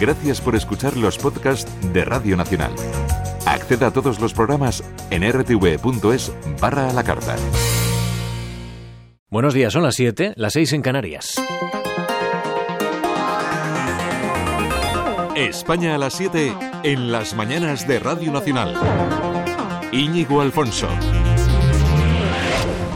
Gracias por escuchar los podcasts de Radio Nacional. Acceda a todos los programas en rtv.es barra a la carta. Buenos días, son las 7, las 6 en Canarias. España a las 7 en las mañanas de Radio Nacional. Íñigo Alfonso.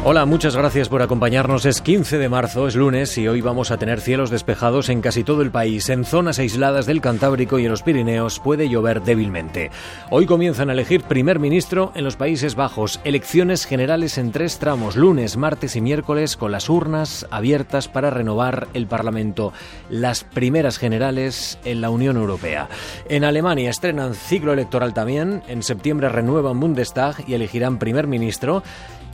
Hola, muchas gracias por acompañarnos. Es 15 de marzo, es lunes y hoy vamos a tener cielos despejados en casi todo el país. En zonas aisladas del Cantábrico y en los Pirineos puede llover débilmente. Hoy comienzan a elegir primer ministro en los Países Bajos. Elecciones generales en tres tramos, lunes, martes y miércoles, con las urnas abiertas para renovar el Parlamento. Las primeras generales en la Unión Europea. En Alemania estrenan ciclo electoral también. En septiembre renuevan Bundestag y elegirán primer ministro.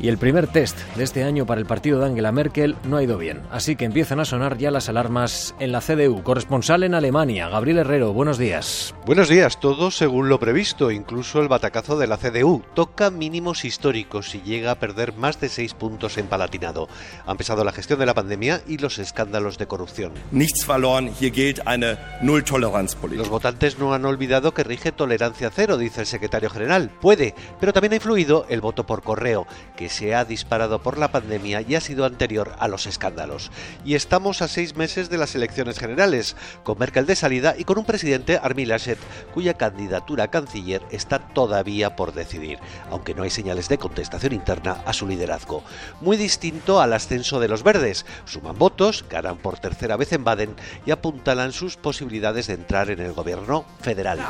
Y el primer test de este año para el partido de Angela Merkel no ha ido bien. Así que empiezan a sonar ya las alarmas en la CDU. Corresponsal en Alemania, Gabriel Herrero, buenos días. Buenos días, todo según lo previsto, incluso el batacazo de la CDU. Toca mínimos históricos y llega a perder más de seis puntos en Palatinado. Ha empezado la gestión de la pandemia y los escándalos de corrupción. Nichts verloren, hier gilt eine Los votantes no han olvidado que rige tolerancia cero, dice el secretario general. Puede, pero también ha influido el voto por correo, que se ha disparado por la pandemia y ha sido anterior a los escándalos. Y estamos a seis meses de las elecciones generales, con Merkel de salida y con un presidente, Armin Laschet, cuya candidatura a canciller está todavía por decidir, aunque no hay señales de contestación interna a su liderazgo. Muy distinto al ascenso de los verdes. Suman votos, ganan por tercera vez en Baden y apuntalan sus posibilidades de entrar en el gobierno federal.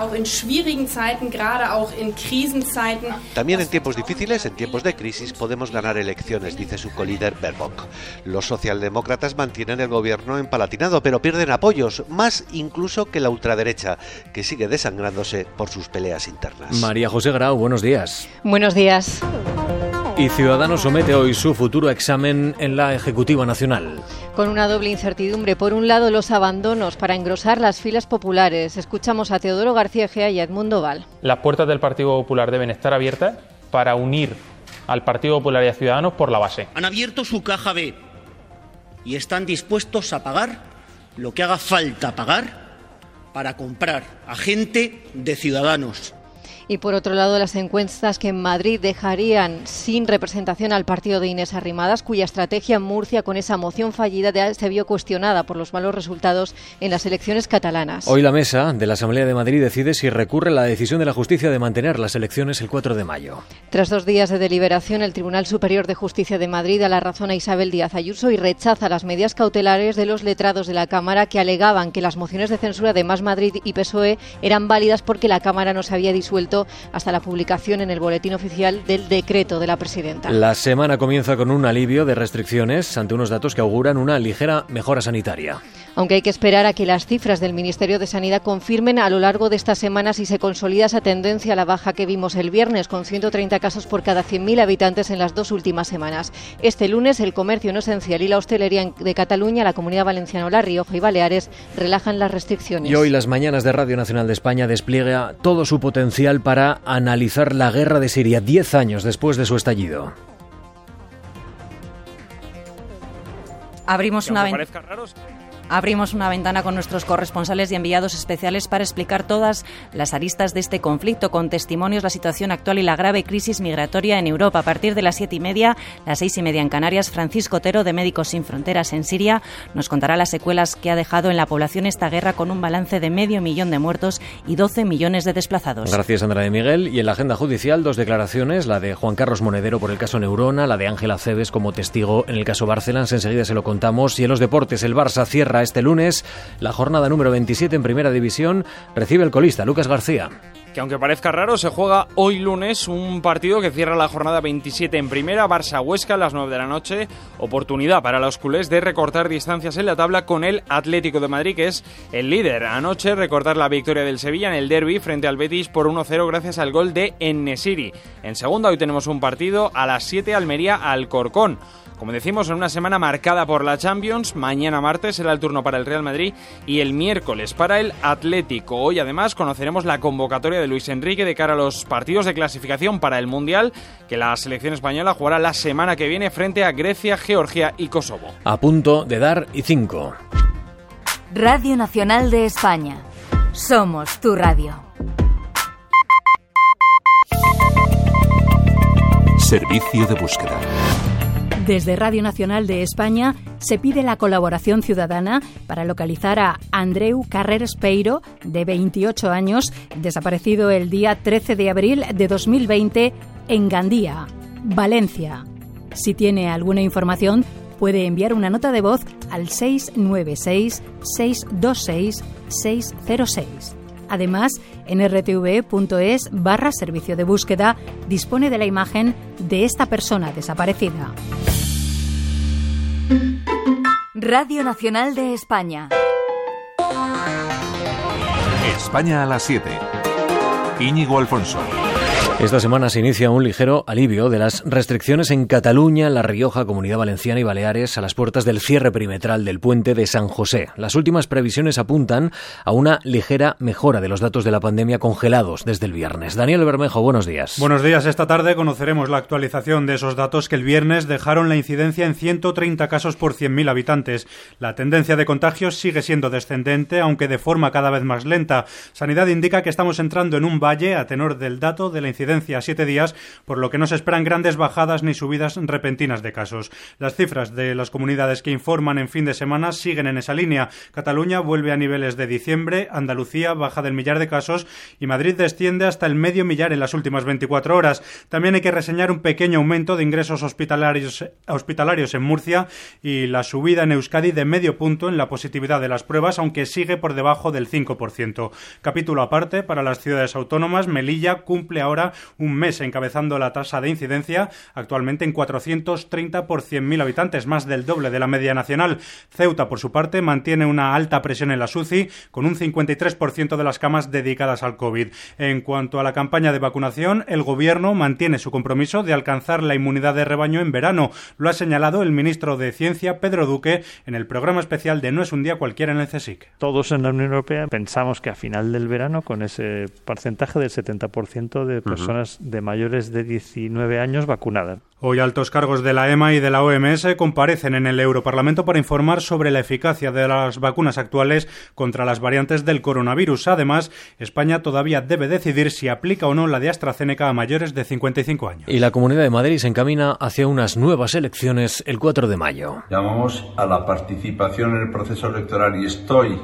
También en tiempos difíciles, en tiempos de crisis, podemos ganar elecciones, dice su colíder Baerbock. Los socialdemócratas mantienen el gobierno empalatinado, pero pierden apoyos, más incluso que la ultraderecha, que sigue desangrándose por sus peleas internas. María José Grau, buenos días. Buenos días. Y Ciudadanos somete hoy su futuro examen en la Ejecutiva Nacional. Con una doble incertidumbre. Por un lado, los abandonos para engrosar las filas populares. Escuchamos a Teodoro García Gea y a Edmundo Val. Las puertas del Partido Popular deben estar abiertas para unir al Partido Popular y a Ciudadanos por la base. Han abierto su caja B y están dispuestos a pagar lo que haga falta pagar para comprar a gente de Ciudadanos y por otro lado, las encuestas que en Madrid dejarían sin representación al partido de Inés Arrimadas, cuya estrategia en Murcia con esa moción fallida se vio cuestionada por los malos resultados en las elecciones catalanas. Hoy la mesa de la Asamblea de Madrid decide si recurre la decisión de la justicia de mantener las elecciones el 4 de mayo. Tras dos días de deliberación, el Tribunal Superior de Justicia de Madrid da la razón a Isabel Díaz Ayuso y rechaza las medidas cautelares de los letrados de la Cámara que alegaban que las mociones de censura de Más Madrid y PSOE eran válidas porque la Cámara no se había disuelto hasta la publicación en el boletín oficial del decreto de la presidenta. La semana comienza con un alivio de restricciones ante unos datos que auguran una ligera mejora sanitaria. Aunque hay que esperar a que las cifras del Ministerio de Sanidad confirmen a lo largo de estas semanas si se consolida esa tendencia a la baja que vimos el viernes, con 130 casos por cada 100.000 habitantes en las dos últimas semanas. Este lunes, el comercio no esencial y la hostelería de Cataluña, la Comunidad Valenciana, La Rioja y Baleares relajan las restricciones. Y hoy las mañanas de Radio Nacional de España despliega todo su potencial para analizar la guerra de Siria, 10 años después de su estallido. Abrimos una ventana. Abrimos una ventana con nuestros corresponsales y enviados especiales para explicar todas las aristas de este conflicto, con testimonios, la situación actual y la grave crisis migratoria en Europa. A partir de las siete y media, las seis y media en Canarias, Francisco Otero, de Médicos Sin Fronteras en Siria, nos contará las secuelas que ha dejado en la población esta guerra con un balance de medio millón de muertos y 12 millones de desplazados. Gracias, Andrea de Miguel. Y en la agenda judicial, dos declaraciones, la de Juan Carlos Monedero por el caso Neurona, la de Ángela Cebes como testigo en el caso Barcelona. Enseguida se lo contamos. Y en los deportes, el Barça cierra este lunes la jornada número 27 en Primera División. Recibe el colista Lucas García que aunque parezca raro, se juega hoy lunes un partido que cierra la jornada 27 en primera, Barça-Huesca a las 9 de la noche. Oportunidad para los culés de recortar distancias en la tabla con el Atlético de Madrid, que es el líder. Anoche recortar la victoria del Sevilla en el derby frente al Betis por 1-0 gracias al gol de Ennesiri. En segunda, hoy tenemos un partido a las 7 Almería-Alcorcón. Como decimos, en una semana marcada por la Champions, mañana martes será el turno para el Real Madrid y el miércoles para el Atlético. Hoy además conoceremos la convocatoria de Luis Enrique de cara a los partidos de clasificación para el Mundial que la selección española jugará la semana que viene frente a Grecia, Georgia y Kosovo. A punto de dar y cinco. Radio Nacional de España. Somos tu radio. Servicio de búsqueda. Desde Radio Nacional de España se pide la colaboración ciudadana para localizar a Andreu Carreras Peiro, de 28 años, desaparecido el día 13 de abril de 2020 en Gandía, Valencia. Si tiene alguna información, puede enviar una nota de voz al 696-626-606. Además, en rtv.es barra servicio de búsqueda dispone de la imagen de esta persona desaparecida. Radio Nacional de España. España a las 7. Íñigo Alfonso. Esta semana se inicia un ligero alivio de las restricciones en Cataluña, La Rioja, Comunidad Valenciana y Baleares a las puertas del cierre perimetral del puente de San José. Las últimas previsiones apuntan a una ligera mejora de los datos de la pandemia congelados desde el viernes. Daniel Bermejo, buenos días. Buenos días. Esta tarde conoceremos la actualización de esos datos que el viernes dejaron la incidencia en 130 casos por 100.000 habitantes. La tendencia de contagios sigue siendo descendente, aunque de forma cada vez más lenta. Sanidad indica que estamos entrando en un valle a tenor del dato de la incidencia a siete días, por lo que no se esperan grandes bajadas ni subidas repentinas de casos. Las cifras de las comunidades que informan en fin de semana siguen en esa línea. Cataluña vuelve a niveles de diciembre, Andalucía baja del millar de casos y Madrid desciende hasta el medio millar en las últimas 24 horas. También hay que reseñar un pequeño aumento de ingresos hospitalarios, hospitalarios en Murcia y la subida en Euskadi de medio punto en la positividad de las pruebas, aunque sigue por debajo del 5%. Capítulo aparte para las ciudades autónomas, Melilla cumple ahora un mes encabezando la tasa de incidencia, actualmente en 430 por 100.000 habitantes, más del doble de la media nacional. Ceuta, por su parte, mantiene una alta presión en la SUCI, con un 53% de las camas dedicadas al COVID. En cuanto a la campaña de vacunación, el Gobierno mantiene su compromiso de alcanzar la inmunidad de rebaño en verano. Lo ha señalado el ministro de Ciencia, Pedro Duque, en el programa especial de No es un día cualquiera en el CSIC. Todos en la Unión Europea pensamos que a final del verano, con ese porcentaje del 70% de personas de mayores de 19 años vacunadas. Hoy altos cargos de la EMA y de la OMS comparecen en el Europarlamento para informar sobre la eficacia de las vacunas actuales contra las variantes del coronavirus. Además, España todavía debe decidir si aplica o no la de AstraZeneca a mayores de 55 años. Y la Comunidad de Madrid se encamina hacia unas nuevas elecciones el 4 de mayo. Llamamos a la participación en el proceso electoral y estoy,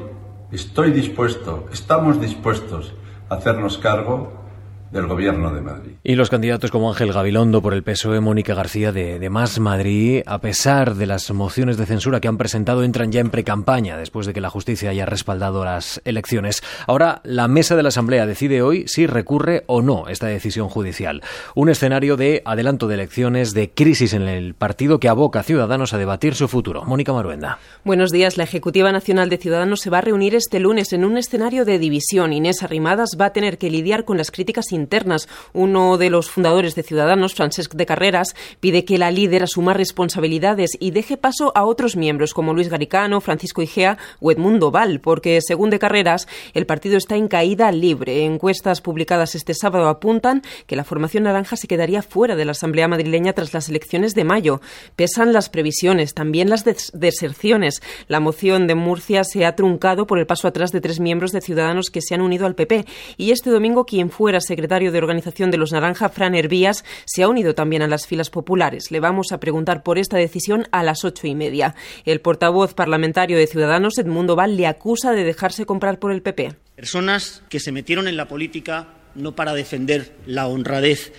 estoy dispuesto, estamos dispuestos a hacernos cargo del Gobierno de Madrid. Y los candidatos como Ángel Gabilondo por el PSOE, Mónica García de, de, Más Madrid, a pesar de las mociones de censura que han presentado, entran ya en precampaña después de que la justicia haya respaldado las elecciones. Ahora, la mesa de la Asamblea decide hoy si recurre o no esta decisión judicial. Un escenario de adelanto de elecciones, de crisis en el partido que aboca a Ciudadanos a debatir su futuro. Mónica Maruenda. Buenos días. La Ejecutiva Nacional de Ciudadanos se va a reunir este lunes en un escenario de división. Inés Arrimadas va a tener que lidiar con las críticas internas. Uno de los fundadores de Ciudadanos, Francesc de Carreras, pide que la líder asuma responsabilidades y deje paso a otros miembros como Luis Garicano, Francisco Igea o Edmundo Val, porque según de Carreras, el partido está en caída libre. Encuestas publicadas este sábado apuntan que la formación naranja se quedaría fuera de la Asamblea madrileña tras las elecciones de mayo. Pesan las previsiones, también las des deserciones. La moción de Murcia se ha truncado por el paso atrás de tres miembros de Ciudadanos que se han unido al PP y este domingo quien fuera secretario secretario de organización de los Naranja, Fran Hervías, se ha unido también a las filas populares. Le vamos a preguntar por esta decisión a las ocho y media. El portavoz parlamentario de Ciudadanos, Edmundo Val, le acusa de dejarse comprar por el PP. Personas que se metieron en la política no para defender la honradez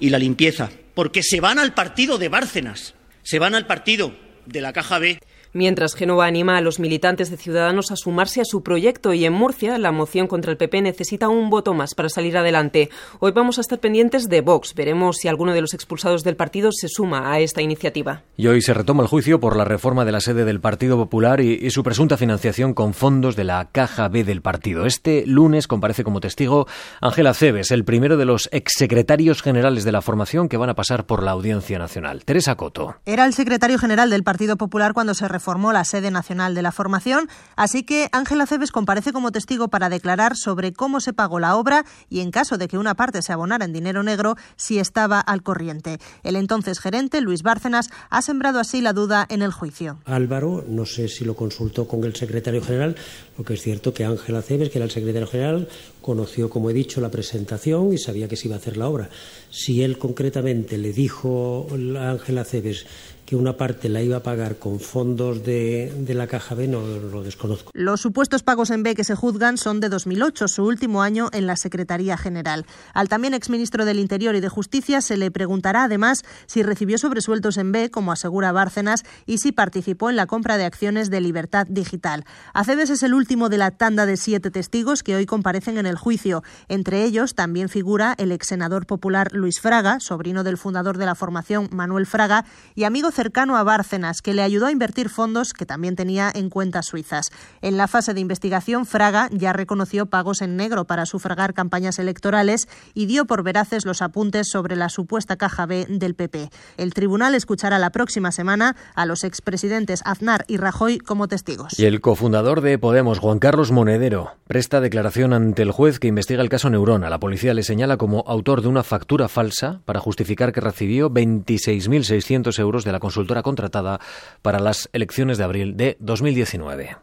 y la limpieza, porque se van al partido de Bárcenas, se van al partido de la Caja B mientras Génova anima a los militantes de Ciudadanos a sumarse a su proyecto y en Murcia la moción contra el PP necesita un voto más para salir adelante. Hoy vamos a estar pendientes de Vox. Veremos si alguno de los expulsados del partido se suma a esta iniciativa. Y hoy se retoma el juicio por la reforma de la sede del Partido Popular y, y su presunta financiación con fondos de la Caja B del partido. Este lunes comparece como testigo Ángela Cebes, el primero de los exsecretarios generales de la formación que van a pasar por la Audiencia Nacional. Teresa Coto. Era el secretario general del Partido Popular cuando se reformó la sede nacional de la formación, así que Ángela Cebes comparece como testigo para declarar sobre cómo se pagó la obra y, en caso de que una parte se abonara en dinero negro, si estaba al corriente. El entonces gerente, Luis Bárcenas, ha sembrado así la duda en el juicio. Álvaro, no sé si lo consultó con el secretario general, lo que es cierto que Ángela Cebes, que era el secretario general, conoció, como he dicho, la presentación y sabía que se iba a hacer la obra. Si él concretamente le dijo a Ángela Cebes que una parte la iba a pagar con fondos de, de, la Caja B, no lo desconozco. Los supuestos pagos en B que se juzgan son de 2008, su último año en la Secretaría General. Al también exministro del Interior y de Justicia se le preguntará además si recibió sobresueltos en B, como asegura Bárcenas, y si participó en la compra de acciones de Libertad Digital. Aceves es el último de la tanda de siete testigos que hoy comparecen en el juicio. Entre ellos también figura el ex senador popular Luis Fraga, sobrino del fundador de la formación Manuel Fraga y amigo cercano a Bárcenas, que le ayudó a invertir fondos que también tenía en cuentas suizas. En la fase de investigación, Fraga ya reconoció pagos en negro para sufragar campañas electorales y dio por veraces los apuntes sobre la supuesta caja B del PP. El tribunal escuchará la próxima semana a los expresidentes Aznar y Rajoy como testigos. Y el cofundador de Podemos, Juan Carlos Monedero, presta declaración ante el juez que investiga el caso Neurona. La policía le señala como autor de una factura falsa para justificar que recibió 26.600 euros de la consultora contratada para las elecciones de abril de 2019.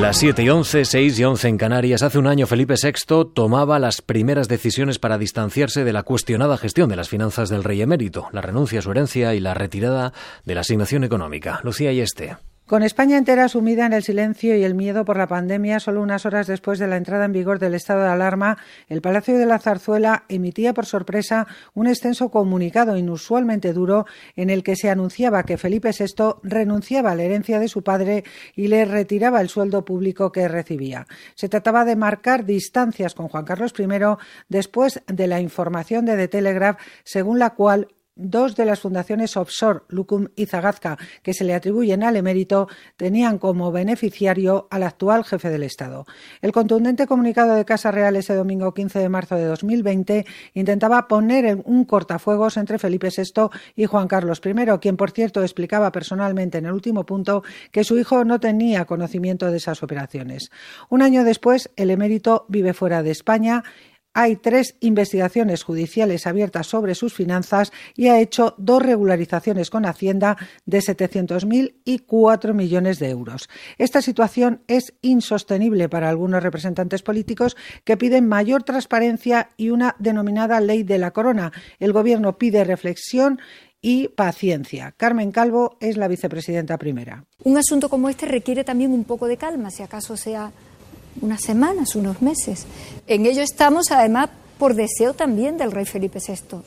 Las 7 y 11, 6 y 11 en Canarias. Hace un año Felipe VI tomaba las primeras decisiones para distanciarse de la cuestionada gestión de las finanzas del rey emérito, la renuncia a su herencia y la retirada de la asignación económica. Lucía y este. Con España entera sumida en el silencio y el miedo por la pandemia, solo unas horas después de la entrada en vigor del estado de alarma, el Palacio de la Zarzuela emitía por sorpresa un extenso comunicado inusualmente duro en el que se anunciaba que Felipe VI renunciaba a la herencia de su padre y le retiraba el sueldo público que recibía. Se trataba de marcar distancias con Juan Carlos I después de la información de The Telegraph según la cual Dos de las fundaciones offshore, Lucum y Zagazca, que se le atribuyen al emérito, tenían como beneficiario al actual jefe del Estado. El contundente comunicado de Casa Real ese domingo 15 de marzo de 2020 intentaba poner un cortafuegos entre Felipe VI y Juan Carlos I, quien, por cierto, explicaba personalmente en el último punto que su hijo no tenía conocimiento de esas operaciones. Un año después, el emérito vive fuera de España hay tres investigaciones judiciales abiertas sobre sus finanzas y ha hecho dos regularizaciones con Hacienda de 700.000 y 4 millones de euros. Esta situación es insostenible para algunos representantes políticos que piden mayor transparencia y una denominada ley de la corona. El Gobierno pide reflexión y paciencia. Carmen Calvo es la vicepresidenta primera. Un asunto como este requiere también un poco de calma, si acaso sea unas semanas, unos meses. En ello estamos, además, por deseo también del rey Felipe VI.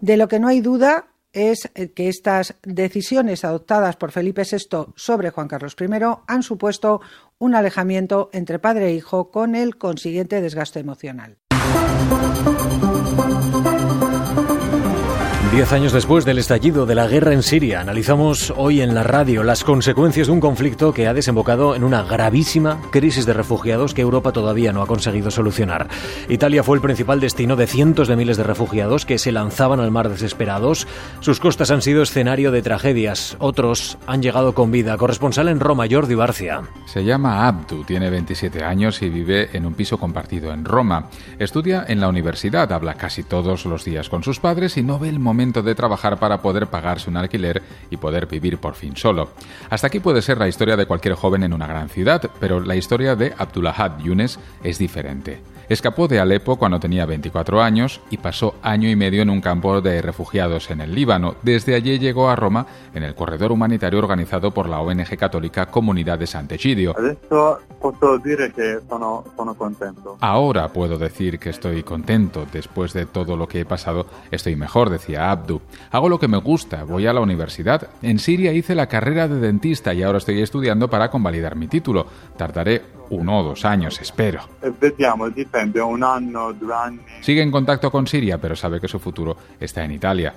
De lo que no hay duda es eh, que estas decisiones adoptadas por Felipe VI sobre Juan Carlos I han supuesto un alejamiento entre padre e hijo con el consiguiente desgaste emocional. Diez años después del estallido de la guerra en Siria, analizamos hoy en la radio las consecuencias de un conflicto que ha desembocado en una gravísima crisis de refugiados que Europa todavía no ha conseguido solucionar. Italia fue el principal destino de cientos de miles de refugiados que se lanzaban al mar desesperados. Sus costas han sido escenario de tragedias. Otros han llegado con vida. Corresponsal en Roma, Jordi Barcia. Se llama Abdu, tiene 27 años y vive en un piso compartido en Roma. Estudia en la universidad, habla casi todos los días con sus padres y no ve el momento de trabajar para poder pagarse un alquiler y poder vivir por fin solo. Hasta aquí puede ser la historia de cualquier joven en una gran ciudad, pero la historia de Abdulahad Yunes es diferente. Escapó de Alepo cuando tenía 24 años y pasó año y medio en un campo de refugiados en el Líbano. Desde allí llegó a Roma en el corredor humanitario organizado por la ONG católica Comunidad de Sant'Egidio. Ahora puedo decir que estoy contento. Después de todo lo que he pasado, estoy mejor, decía Abdu. Hago lo que me gusta, voy a la universidad. En Siria hice la carrera de dentista y ahora estoy estudiando para convalidar mi título. Tardaré uno o dos años, espero. Sigue en contacto con Siria, pero sabe que su futuro está en Italia.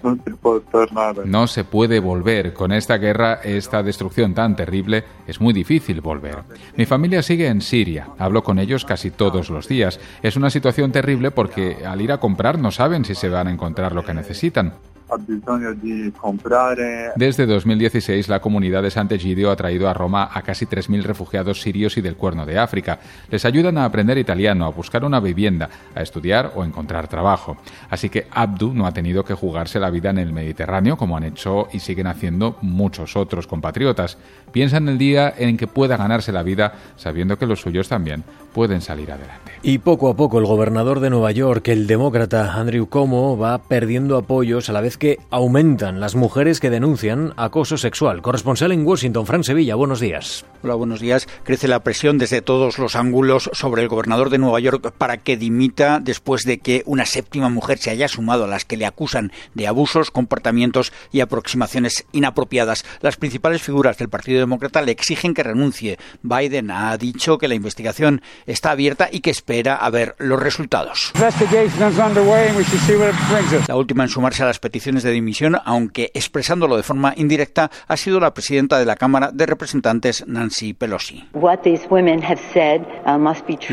No se puede volver. Con esta guerra, esta destrucción tan terrible, es muy difícil volver. Mi familia sigue en Siria. Hablo con ellos casi todos los días. Es una situación terrible porque al ir a comprar no saben si se van a encontrar lo que necesitan. Desde 2016, la comunidad de Sant'Egidio ha traído a Roma a casi 3.000 refugiados sirios y del Cuerno de África. Les ayudan a aprender italiano, a buscar una vivienda, a estudiar o encontrar trabajo. Así que Abdu no ha tenido que jugarse la vida en el Mediterráneo como han hecho y siguen haciendo muchos otros compatriotas. Piensa en el día en que pueda ganarse la vida sabiendo que los suyos también pueden salir adelante. Y poco a poco el gobernador de Nueva York, el demócrata Andrew Cuomo, va perdiendo apoyos a la vez que aumentan las mujeres que denuncian acoso sexual. Corresponsal en Washington, Fran Sevilla, buenos días. Hola, buenos días. Crece la presión desde todos los ángulos sobre el gobernador de Nueva York para que dimita después de que una séptima mujer se haya sumado a las que le acusan de abusos, comportamientos y aproximaciones inapropiadas. Las principales figuras del Partido Demócrata le exigen que renuncie. Biden ha dicho que la investigación está abierta y que espera a ver los resultados. La última en sumarse a las peticiones de dimisión, aunque expresándolo de forma indirecta, ha sido la presidenta de la Cámara de Representantes, Nancy Pelosi.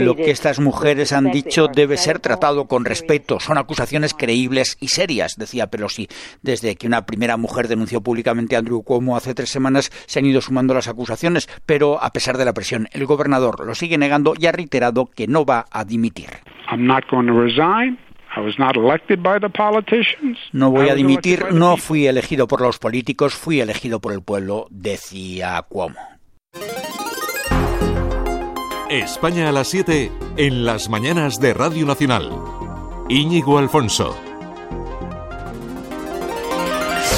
Lo que estas mujeres han dicho debe ser tratado con respeto. Son acusaciones creíbles y serias, decía Pelosi. Desde que una primera mujer denunció públicamente a Andrew Cuomo hace tres semanas, se han ido sumando las acusaciones, pero a pesar de la presión, el gobernador lo sigue negando y ha reiterado que no va a dimitir. No voy a dimitir, no fui elegido por los políticos, fui elegido por el pueblo, decía Cuomo. España a las 7 en las mañanas de Radio Nacional. Íñigo Alfonso.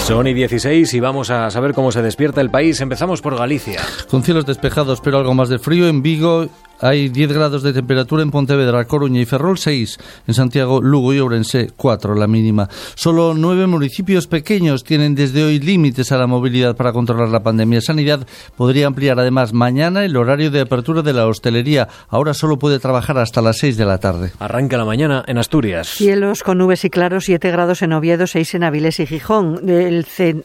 Son y 16 y vamos a saber cómo se despierta el país. Empezamos por Galicia. Con cielos despejados, pero algo más de frío en Vigo hay 10 grados de temperatura en Pontevedra, Coruña y Ferrol, 6. En Santiago, Lugo y Ourense, 4 la mínima. Solo nueve municipios pequeños tienen desde hoy límites a la movilidad para controlar la pandemia. Sanidad podría ampliar además mañana el horario de apertura de la hostelería. Ahora solo puede trabajar hasta las 6 de la tarde. Arranca la mañana en Asturias. Cielos con nubes y claros, 7 grados en Oviedo, 6 en Avilés y Gijón.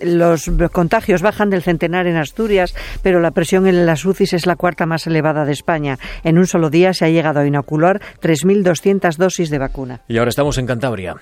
los contagios bajan del centenar en Asturias, pero la presión en las UCIs es la cuarta más elevada de España. En un solo día se ha llegado a inocular 3.200 dosis de vacuna. Y ahora estamos en Cantabria.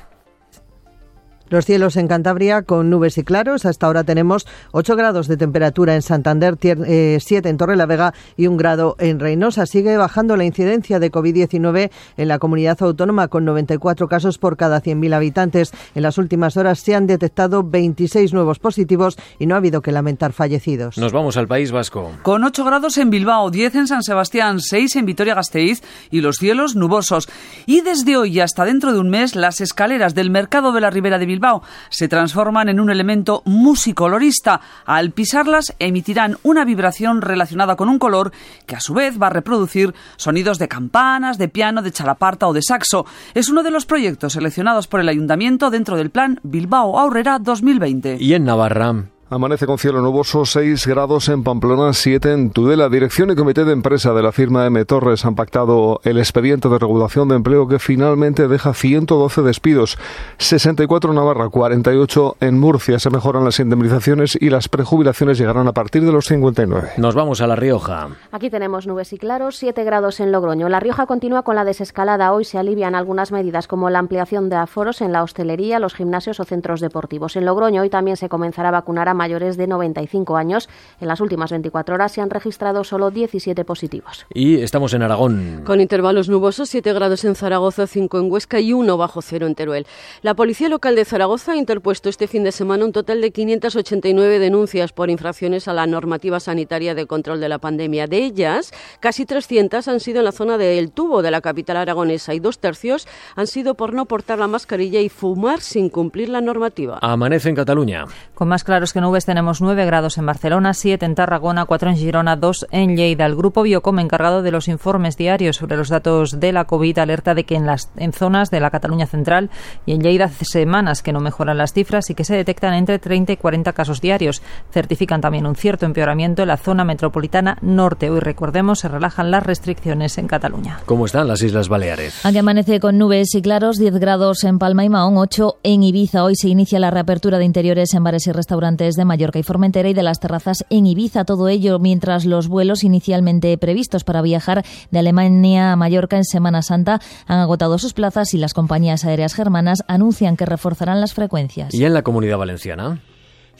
Los cielos en Cantabria con nubes y claros. Hasta ahora tenemos 8 grados de temperatura en Santander, 7 eh, en Torrelavega y 1 grado en Reynosa. Sigue bajando la incidencia de COVID-19 en la comunidad autónoma con 94 casos por cada 100.000 habitantes. En las últimas horas se han detectado 26 nuevos positivos y no ha habido que lamentar fallecidos. Nos vamos al País Vasco. Con 8 grados en Bilbao, 10 en San Sebastián, 6 en Vitoria-Gasteiz y los cielos nubosos. Y desde hoy hasta dentro de un mes, las escaleras del mercado de la Ribera de Bilbao se transforman en un elemento musicolorista. Al pisarlas emitirán una vibración relacionada con un color que a su vez va a reproducir sonidos de campanas, de piano, de chalaparta o de saxo. Es uno de los proyectos seleccionados por el ayuntamiento dentro del plan Bilbao Aurrera 2020. Y en Navarra, Amanece con cielo nuboso, 6 grados en Pamplona, 7 en Tudela. Dirección y comité de empresa de la firma M. Torres han pactado el expediente de regulación de empleo que finalmente deja 112 despidos, 64 en Navarra, 48 en Murcia. Se mejoran las indemnizaciones y las prejubilaciones llegarán a partir de los 59. Nos vamos a La Rioja. Aquí tenemos nubes y claros, 7 grados en Logroño. La Rioja continúa con la desescalada. Hoy se alivian algunas medidas como la ampliación de aforos en la hostelería, los gimnasios o centros deportivos. En Logroño hoy también se comenzará a vacunar a mayores de 95 años. En las últimas 24 horas se han registrado solo 17 positivos. Y estamos en Aragón. Con intervalos nubosos, 7 grados en Zaragoza, 5 en Huesca y 1 bajo cero en Teruel. La Policía Local de Zaragoza ha interpuesto este fin de semana un total de 589 denuncias por infracciones a la normativa sanitaria de control de la pandemia. De ellas, casi 300 han sido en la zona del Tubo de la capital aragonesa y dos tercios han sido por no portar la mascarilla y fumar sin cumplir la normativa. Amanece en Cataluña. Con más claros que no tenemos 9 grados en Barcelona, 7 en Tarragona, 4 en Girona, 2 en Lleida. El grupo Biocom, encargado de los informes diarios sobre los datos de la COVID, alerta de que en las en zonas de la Cataluña central y en Lleida hace semanas que no mejoran las cifras y que se detectan entre 30 y 40 casos diarios. Certifican también un cierto empeoramiento en la zona metropolitana norte. Hoy, recordemos, se relajan las restricciones en Cataluña. ¿Cómo están las Islas Baleares? Aquí amanece con nubes y claros, 10 grados en Palma y Mahón, 8 en Ibiza. Hoy se inicia la reapertura de interiores en bares y restaurantes de de Mallorca y Formentera y de las terrazas en Ibiza. Todo ello mientras los vuelos inicialmente previstos para viajar de Alemania a Mallorca en Semana Santa han agotado sus plazas y las compañías aéreas germanas anuncian que reforzarán las frecuencias. ¿Y en la comunidad valenciana?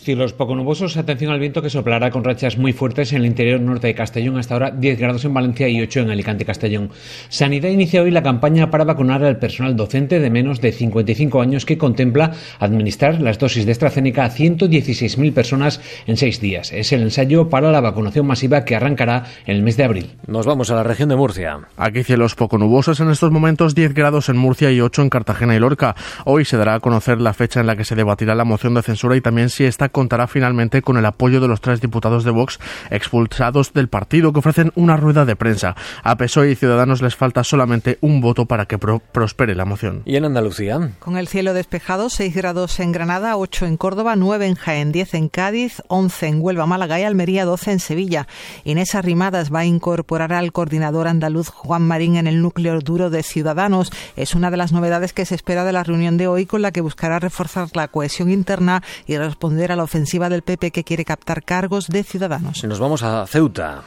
Cielos poco nubosos, atención al viento que soplará con rachas muy fuertes en el interior norte de Castellón, hasta ahora 10 grados en Valencia y 8 en Alicante Castellón. Sanidad inicia hoy la campaña para vacunar al personal docente de menos de 55 años que contempla administrar las dosis de AstraZeneca a 116.000 personas en seis días. Es el ensayo para la vacunación masiva que arrancará en el mes de abril. Nos vamos a la región de Murcia. Aquí cielos poco nubosos en estos momentos, 10 grados en Murcia y 8 en Cartagena y Lorca. Hoy se dará a conocer la fecha en la que se debatirá la moción de censura y también si está contará finalmente con el apoyo de los tres diputados de Vox expulsados del partido que ofrecen una rueda de prensa. A PSOE y Ciudadanos les falta solamente un voto para que prospere la moción. ¿Y en Andalucía? Con el cielo despejado, 6 grados en Granada, 8 en Córdoba, 9 en Jaén, 10 en Cádiz, 11 en Huelva, Málaga y Almería, 12 en Sevilla. Inés Arrimadas va a incorporar al coordinador andaluz Juan Marín en el núcleo duro de Ciudadanos. Es una de las novedades que se espera de la reunión de hoy con la que buscará reforzar la cohesión interna y responder a la ofensiva del PP que quiere captar cargos de ciudadanos. Nos vamos a Ceuta.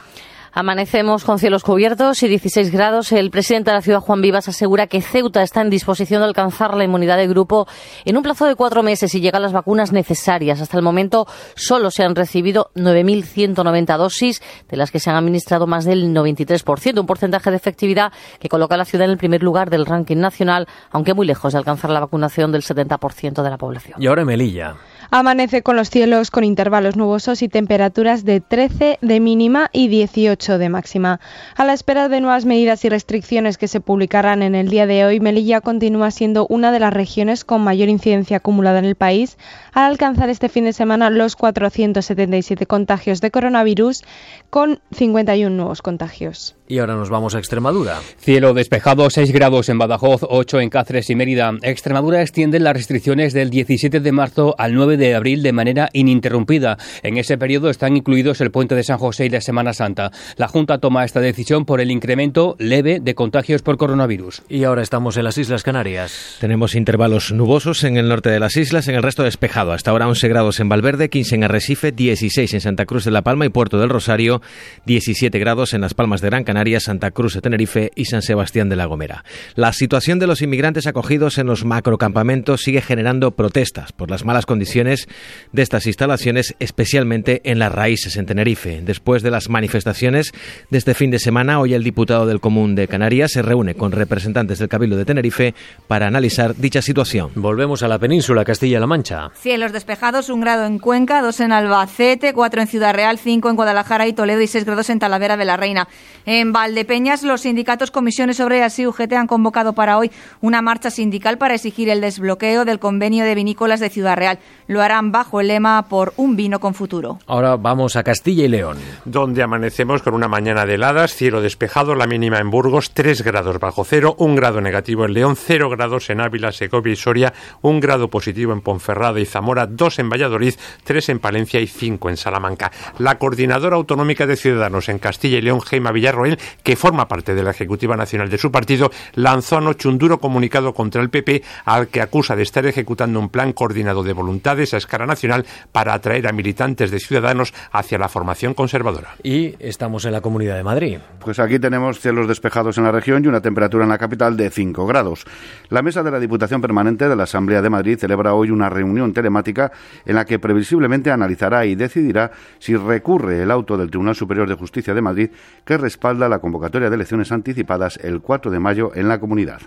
Amanecemos con cielos cubiertos y 16 grados. El presidente de la ciudad, Juan Vivas, asegura que Ceuta está en disposición de alcanzar la inmunidad de grupo en un plazo de cuatro meses y llegan las vacunas necesarias. Hasta el momento solo se han recibido 9.190 dosis, de las que se han administrado más del 93%, un porcentaje de efectividad que coloca a la ciudad en el primer lugar del ranking nacional, aunque muy lejos de alcanzar la vacunación del 70% de la población. Y ahora Melilla. Amanece con los cielos con intervalos nubosos y temperaturas de 13 de mínima y 18 de máxima. A la espera de nuevas medidas y restricciones que se publicarán en el día de hoy, Melilla continúa siendo una de las regiones con mayor incidencia acumulada en el país, al alcanzar este fin de semana los 477 contagios de coronavirus con 51 nuevos contagios. Y ahora nos vamos a Extremadura. Cielo despejado, 6 grados en Badajoz, 8 en Cáceres y Mérida. Extremadura extiende las restricciones del 17 de marzo al 9 de abril de manera ininterrumpida. En ese periodo están incluidos el puente de San José y la Semana Santa. La Junta toma esta decisión por el incremento leve de contagios por coronavirus. Y ahora estamos en las Islas Canarias. Tenemos intervalos nubosos en el norte de las islas, en el resto despejado. Hasta ahora 11 grados en Valverde, 15 en Arrecife, 16 en Santa Cruz de la Palma y Puerto del Rosario, 17 grados en Las Palmas de Gran Canaria Santa Cruz de Tenerife y San Sebastián de la Gomera. La situación de los inmigrantes acogidos en los macrocampamentos sigue generando protestas por las malas condiciones de estas instalaciones, especialmente en las raíces en Tenerife. Después de las manifestaciones de este fin de semana, hoy el diputado del Común de Canarias se reúne con representantes del Cabildo de Tenerife para analizar dicha situación. Volvemos a la península Castilla-La Mancha. Cielos despejados, un grado en Cuenca, dos en Albacete, cuatro en Ciudad Real, cinco en Guadalajara y Toledo y seis grados en Talavera de la Reina. En Valdepeñas, los sindicatos Comisiones Obreras y UGT han convocado para hoy una marcha sindical para exigir el desbloqueo del convenio de vinícolas de Ciudad Real. Lo harán bajo el lema por un vino con futuro. Ahora vamos a Castilla y León. Donde amanecemos con una mañana de heladas, cielo despejado, la mínima en Burgos, 3 grados bajo cero, un grado negativo en León, 0 grados en Ávila, Segovia y Soria, un grado positivo en Ponferrada y Zamora, 2 en Valladolid, 3 en Palencia y 5 en Salamanca. La coordinadora autonómica de Ciudadanos en Castilla y León, Geima Villarroel, que forma parte de la Ejecutiva Nacional de su partido, lanzó anoche un duro comunicado contra el PP al que acusa de estar ejecutando un plan coordinado de voluntades a escala nacional para atraer a militantes de Ciudadanos hacia la formación conservadora. Y estamos en la Comunidad de Madrid. Pues aquí tenemos cielos despejados en la región y una temperatura en la capital de 5 grados. La mesa de la Diputación Permanente de la Asamblea de Madrid celebra hoy una reunión telemática en la que previsiblemente analizará y decidirá si recurre el auto del Tribunal Superior de Justicia de Madrid que respalda la convocatoria de elecciones anticipadas el 4 de mayo en la comunidad.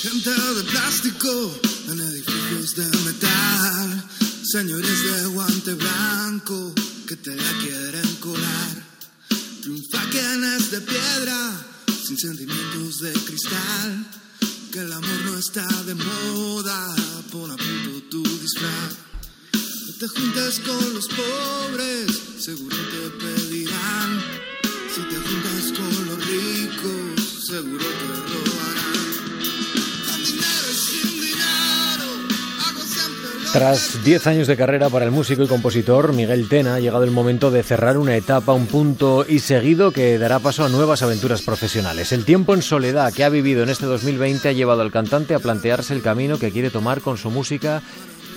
Gente de plástico en edificios de metal, señores de guante blanco que te la quieren colar. Triunfa quien es de piedra, sin sentimientos de cristal. Que el amor no está de moda, pon a punto tu disfraz. No te juntes con los pobres, seguro te pedirán. Si te seguro te Tras 10 años de carrera para el músico y compositor Miguel Tena, ha llegado el momento de cerrar una etapa, un punto y seguido que dará paso a nuevas aventuras profesionales. El tiempo en soledad que ha vivido en este 2020 ha llevado al cantante a plantearse el camino que quiere tomar con su música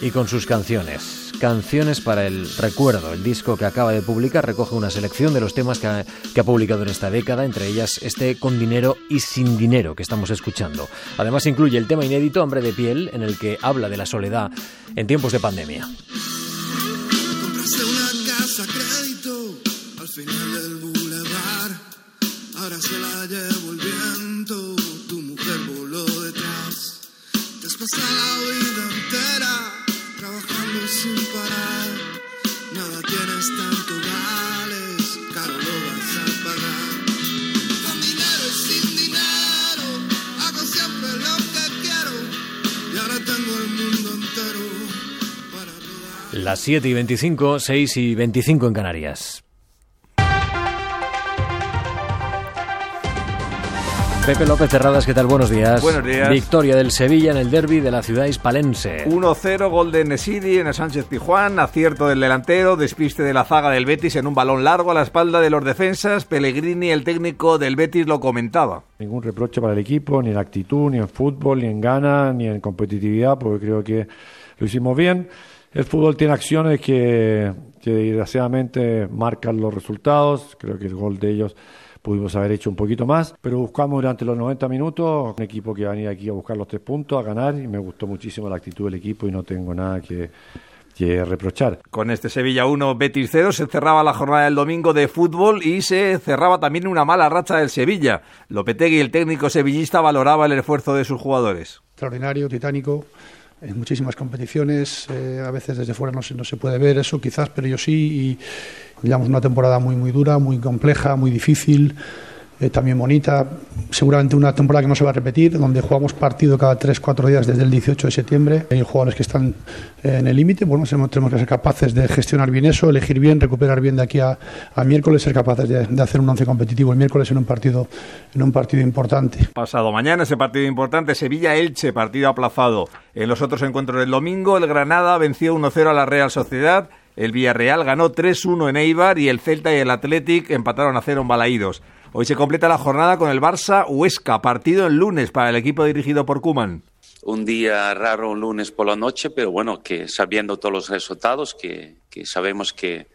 y con sus canciones. Canciones para el Recuerdo. El disco que acaba de publicar recoge una selección de los temas que ha, que ha publicado en esta década, entre ellas este Con dinero y sin dinero que estamos escuchando. Además incluye el tema inédito Hambre de piel, en el que habla de la soledad en tiempos de pandemia. Compraste una casa crédito al final del boulevard. Ahora se la llevo el viento, tu mujer voló detrás. Te has pasado la vida sin parar. Nada tienes tanto vales, caro lo vas a pagar. Con dinero y sin dinero, hago siempre lo que quiero. Y ahora tengo el mundo entero. Las 7 y 25, 6 y 25 en Canarias. Pepe López Terradas, ¿qué tal? Buenos días. Buenos días. Victoria del Sevilla en el derby de la ciudad hispalense. 1-0, gol de Nesiri en el Sánchez Pijuán, acierto del delantero, despiste de la zaga del Betis en un balón largo a la espalda de los defensas. Pellegrini, el técnico del Betis, lo comentaba. Ningún reproche para el equipo, ni en actitud, ni en fútbol, ni en gana, ni en competitividad, porque creo que lo hicimos bien. El fútbol tiene acciones que, que desgraciadamente marcan los resultados. Creo que el gol de ellos pudimos haber hecho un poquito más, pero buscamos durante los 90 minutos un equipo que venía aquí a buscar los tres puntos, a ganar, y me gustó muchísimo la actitud del equipo y no tengo nada que, que reprochar. Con este Sevilla 1, Betis 0, se cerraba la jornada del domingo de fútbol y se cerraba también una mala racha del Sevilla. Lopetegui, el técnico sevillista, valoraba el esfuerzo de sus jugadores. Extraordinario, titánico, en muchísimas competiciones. Eh, a veces desde fuera no se, no se puede ver eso, quizás, pero yo sí. Y llevamos una temporada muy, muy dura, muy compleja, muy difícil. Eh, también bonita, seguramente una temporada que no se va a repetir, donde jugamos partido cada 3-4 días desde el 18 de septiembre. Hay jugadores que están eh, en el límite, bueno, tenemos que ser capaces de gestionar bien eso, elegir bien, recuperar bien de aquí a, a miércoles, ser capaces de, de, hacer un once competitivo el miércoles en un partido en un partido importante. Pasado mañana ese partido importante, Sevilla-Elche, partido aplazado. En los otros encuentros del domingo, el Granada venció 1-0 a la Real Sociedad. El Villarreal ganó 3-1 en Eibar y el Celta y el Athletic empataron a 0 en Balaídos. Hoy se completa la jornada con el Barça Huesca, partido el lunes para el equipo dirigido por Kuman. Un día raro, un lunes por la noche, pero bueno, que sabiendo todos los resultados, que sabemos que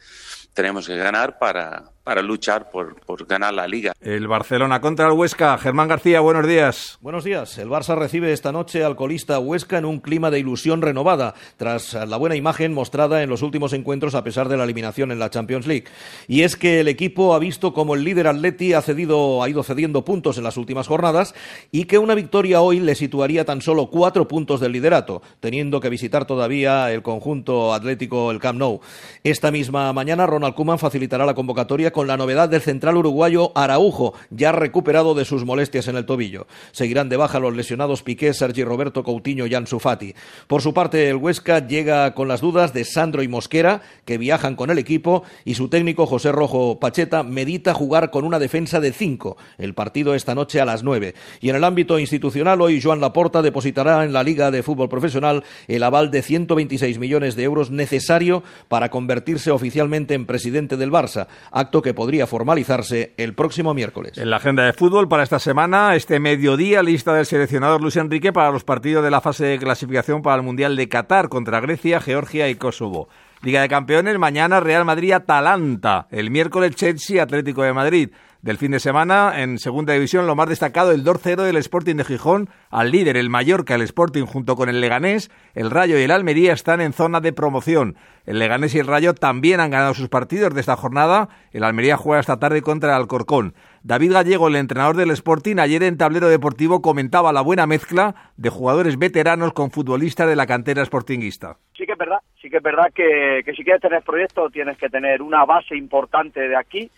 tenemos que ganar para, para luchar por, por, ganar la liga. El Barcelona contra el Huesca. Germán García, buenos días. Buenos días. El Barça recibe esta noche al colista Huesca en un clima de ilusión renovada, tras la buena imagen mostrada en los últimos encuentros a pesar de la eliminación en la Champions League. Y es que el equipo ha visto como el líder Atleti ha, cedido, ha ido cediendo puntos en las últimas jornadas y que una victoria hoy le situaría tan solo cuatro puntos del liderato, teniendo que visitar todavía el conjunto atlético, el Camp Nou. Esta misma mañana, Ronald Koeman facilitará la convocatoria con la novedad del central uruguayo Araujo, ya recuperado de sus molestias en el tobillo. Seguirán de baja los lesionados Piqué, Sergi Roberto Coutinho y Ansu Fati. Por su parte, el Huesca llega con las dudas de Sandro y Mosquera, que viajan con el equipo, y su técnico José Rojo Pacheta medita jugar con una defensa de cinco. El partido esta noche a las nueve. Y en el ámbito institucional, hoy Joan Laporta depositará en la Liga de Fútbol Profesional el aval de 126 millones de euros necesario para convertirse oficialmente en presidente del Barça, acto que podría formalizarse el próximo miércoles. En la agenda de fútbol para esta semana, este mediodía, lista del seleccionador Luis Enrique para los partidos de la fase de clasificación para el Mundial de Qatar contra Grecia, Georgia y Kosovo. Liga de Campeones, mañana Real Madrid-Atalanta, el miércoles Chelsea Atlético de Madrid. Del fin de semana, en segunda división, lo más destacado, el 2-0 del Sporting de Gijón al líder, el Mallorca, el Sporting junto con el Leganés, el Rayo y el Almería están en zona de promoción. El Leganés y el Rayo también han ganado sus partidos de esta jornada. El Almería juega esta tarde contra el Alcorcón. David Gallego, el entrenador del Sporting, ayer en Tablero Deportivo comentaba la buena mezcla de jugadores veteranos con futbolistas de la cantera sportinguista. Sí que es verdad, sí que es verdad que, si quieres tener proyecto tienes que tener una base importante de aquí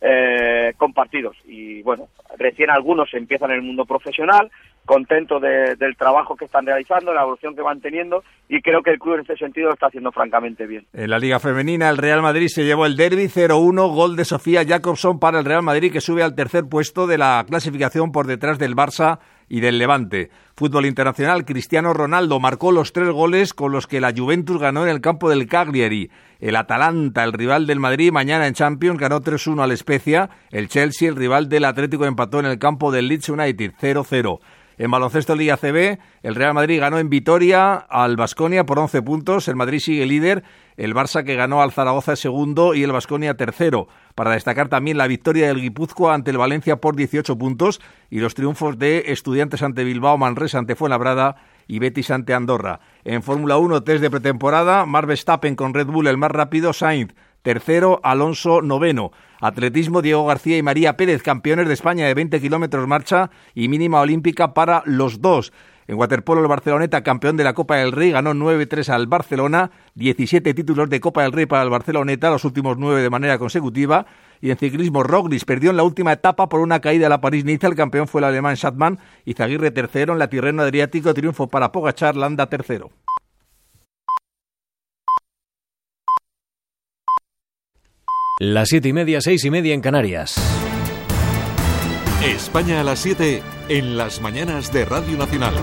eh, compartidos. Y bueno, recién algunos empiezan en el mundo profesional, contentos de, del trabajo que están realizando, la evolución que van teniendo, y creo que el club en este sentido lo está haciendo francamente bien. En la Liga Femenina, el Real Madrid se llevó el derby 0-1, gol de Sofía Jacobson para el Real Madrid, que sube al tercer puesto de la clasificación por detrás del Barça y del Levante. Fútbol internacional, Cristiano Ronaldo marcó los tres goles con los que la Juventus ganó en el campo del Cagliari. El Atalanta, el rival del Madrid, mañana en Champions ganó 3-1 al Especia. El Chelsea, el rival del Atlético, empató en el campo del Leeds United 0-0. En baloncesto Liga CB, el Real Madrid ganó en Vitoria al Basconia por 11 puntos. El Madrid sigue líder. El Barça que ganó al Zaragoza segundo y el Basconia tercero. Para destacar también la victoria del Guipúzcoa ante el Valencia por 18 puntos y los triunfos de Estudiantes ante Bilbao, Manresa ante Fuenlabrada y Betis ante Andorra. En Fórmula 1, test de pretemporada, Mar Verstappen con Red Bull el más rápido, Sainz tercero, Alonso noveno. Atletismo, Diego García y María Pérez, campeones de España de 20 kilómetros marcha y mínima olímpica para los dos. En waterpolo, el Barceloneta, campeón de la Copa del Rey, ganó 9-3 al Barcelona, 17 títulos de Copa del Rey para el Barceloneta, los últimos nueve de manera consecutiva. Y en ciclismo, Roglic perdió en la última etapa por una caída a la París-Niza. El campeón fue el alemán Schattmann y Zaguirre tercero en la Tirreno Adriático. Triunfo para Pogachar, Landa tercero. Las siete y media, seis y media en Canarias. España a las 7 en las mañanas de Radio Nacional.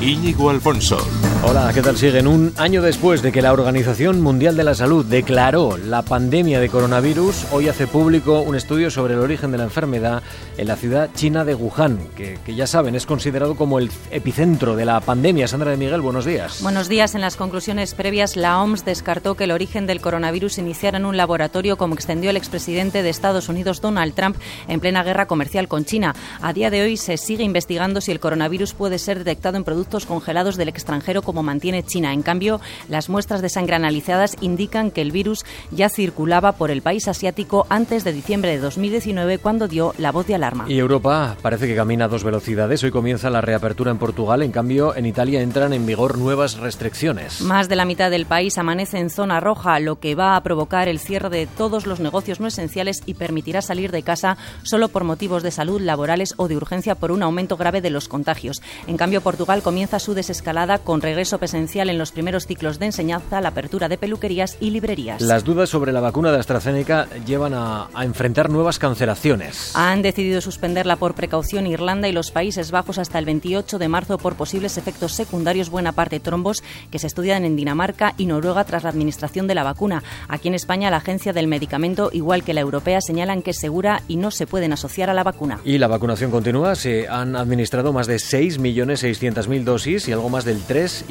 Íñigo Alfonso. Hola, ¿qué tal siguen? Un año después de que la Organización Mundial de la Salud declaró la pandemia de coronavirus, hoy hace público un estudio sobre el origen de la enfermedad en la ciudad china de Wuhan, que, que ya saben es considerado como el epicentro de la pandemia. Sandra de Miguel, buenos días. Buenos días. En las conclusiones previas, la OMS descartó que el origen del coronavirus iniciara en un laboratorio, como extendió el expresidente de Estados Unidos, Donald Trump, en plena guerra comercial con China. A día de hoy se sigue investigando si el coronavirus puede ser detectado en productos congelados del extranjero como mantiene China. En cambio, las muestras de sangre analizadas indican que el virus ya circulaba por el país asiático antes de diciembre de 2019 cuando dio la voz de alarma. Y Europa parece que camina a dos velocidades. Hoy comienza la reapertura en Portugal, en cambio en Italia entran en vigor nuevas restricciones. Más de la mitad del país amanece en zona roja, lo que va a provocar el cierre de todos los negocios no esenciales y permitirá salir de casa solo por motivos de salud, laborales o de urgencia por un aumento grave de los contagios. En cambio, Portugal comienza su desescalada con regreso presencial en los primeros ciclos de enseñanza, la apertura de peluquerías y librerías. Las dudas sobre la vacuna de AstraZeneca llevan a, a enfrentar nuevas cancelaciones. Han decidido suspenderla por precaución Irlanda y los Países Bajos hasta el 28 de marzo por posibles efectos secundarios, buena parte trombos, que se estudian en Dinamarca y Noruega tras la administración de la vacuna. Aquí en España, la Agencia del Medicamento, igual que la europea, señalan que es segura y no se pueden asociar a la vacuna. Y la vacunación continúa. Se han administrado más de 6.600.000 dosis y algo más del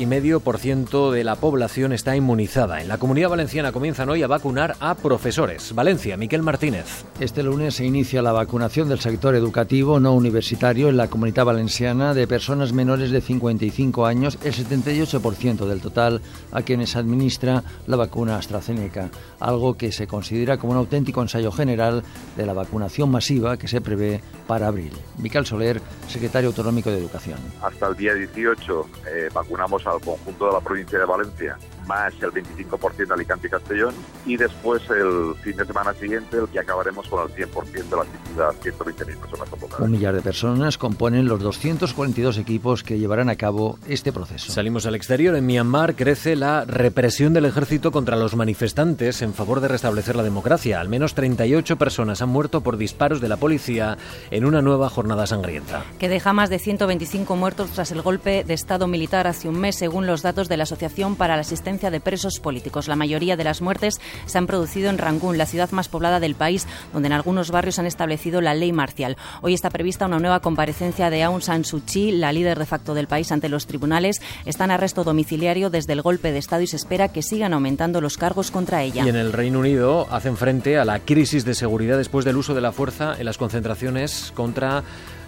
3,5% de la población está inmunizada. En la comunidad valenciana comienzan hoy a vacunar a profesores. Valencia, Miquel Martínez. Este lunes se inicia la vacunación del sector educativo no universitario en la comunidad valenciana de personas menores de 55 años, el 78% del total a quienes administra la vacuna AstraZeneca, algo que se considera como un auténtico ensayo general de la vacunación masiva que se prevé para abril. Miquel Soler, secretario autonómico de Educación. Hasta el día 18 eh, vacunamos al conjunto de la provincia de Valencia, más el 25% de Alicante y Castellón, y después el fin de semana siguiente el que acabaremos con el 100% de la actividad, 120.000 personas convocadas. Un millar de personas componen los 242 equipos que llevarán a cabo este proceso. Salimos al exterior. En Myanmar crece la represión del ejército contra los manifestantes en favor de restablecer la democracia. Al menos 38 personas han muerto por disparos de la policía en una nueva jornada sangrienta. Que deja más de 125 muertos tras el golpe de Estado militar hace un mes, según los datos de la Asociación para la Asistencia de Presos Políticos. La mayoría de las muertes se han producido en Rangún, la ciudad más poblada del país, donde en algunos barrios han establecido la ley marcial. Hoy está prevista una nueva comparecencia de Aung San Suu Kyi, la líder de facto del país, ante los tribunales. Está en arresto domiciliario desde el golpe de Estado y se espera que sigan aumentando los cargos contra ella. Y en el Reino Unido hacen frente a la crisis de seguridad después del uso de la fuerza en las concentraciones contra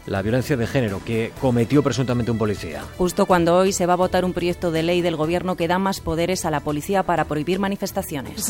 la violencia de género que cometió presuntamente un policía. Justo cuando hoy se va a votar un proyecto de ley del gobierno que da más poderes a la policía para prohibir manifestaciones.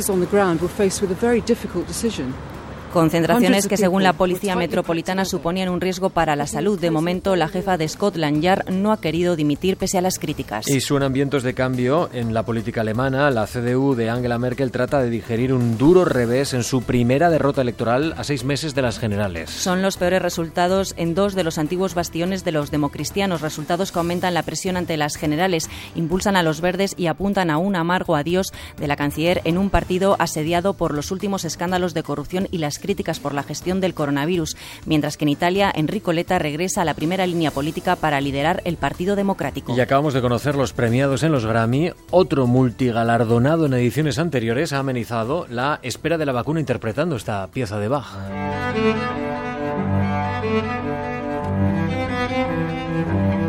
Concentraciones que, según la Policía Metropolitana, suponían un riesgo para la salud. De momento, la jefa de Scotland Yard no ha querido dimitir pese a las críticas. Y suenan vientos de cambio en la política alemana. La CDU de Angela Merkel trata de digerir un duro revés en su primera derrota electoral a seis meses de las generales. Son los peores resultados en dos de los antiguos bastiones de los democristianos. Resultados que aumentan la presión ante las generales, impulsan a los verdes y apuntan a un amargo adiós de la canciller en un partido asediado por los últimos escándalos de corrupción y las críticas por la gestión del coronavirus, mientras que en Italia Enrico Letta regresa a la primera línea política para liderar el Partido Democrático. Y acabamos de conocer los premiados en los Grammy. Otro multigalardonado en ediciones anteriores ha amenizado la espera de la vacuna interpretando esta pieza de Bach.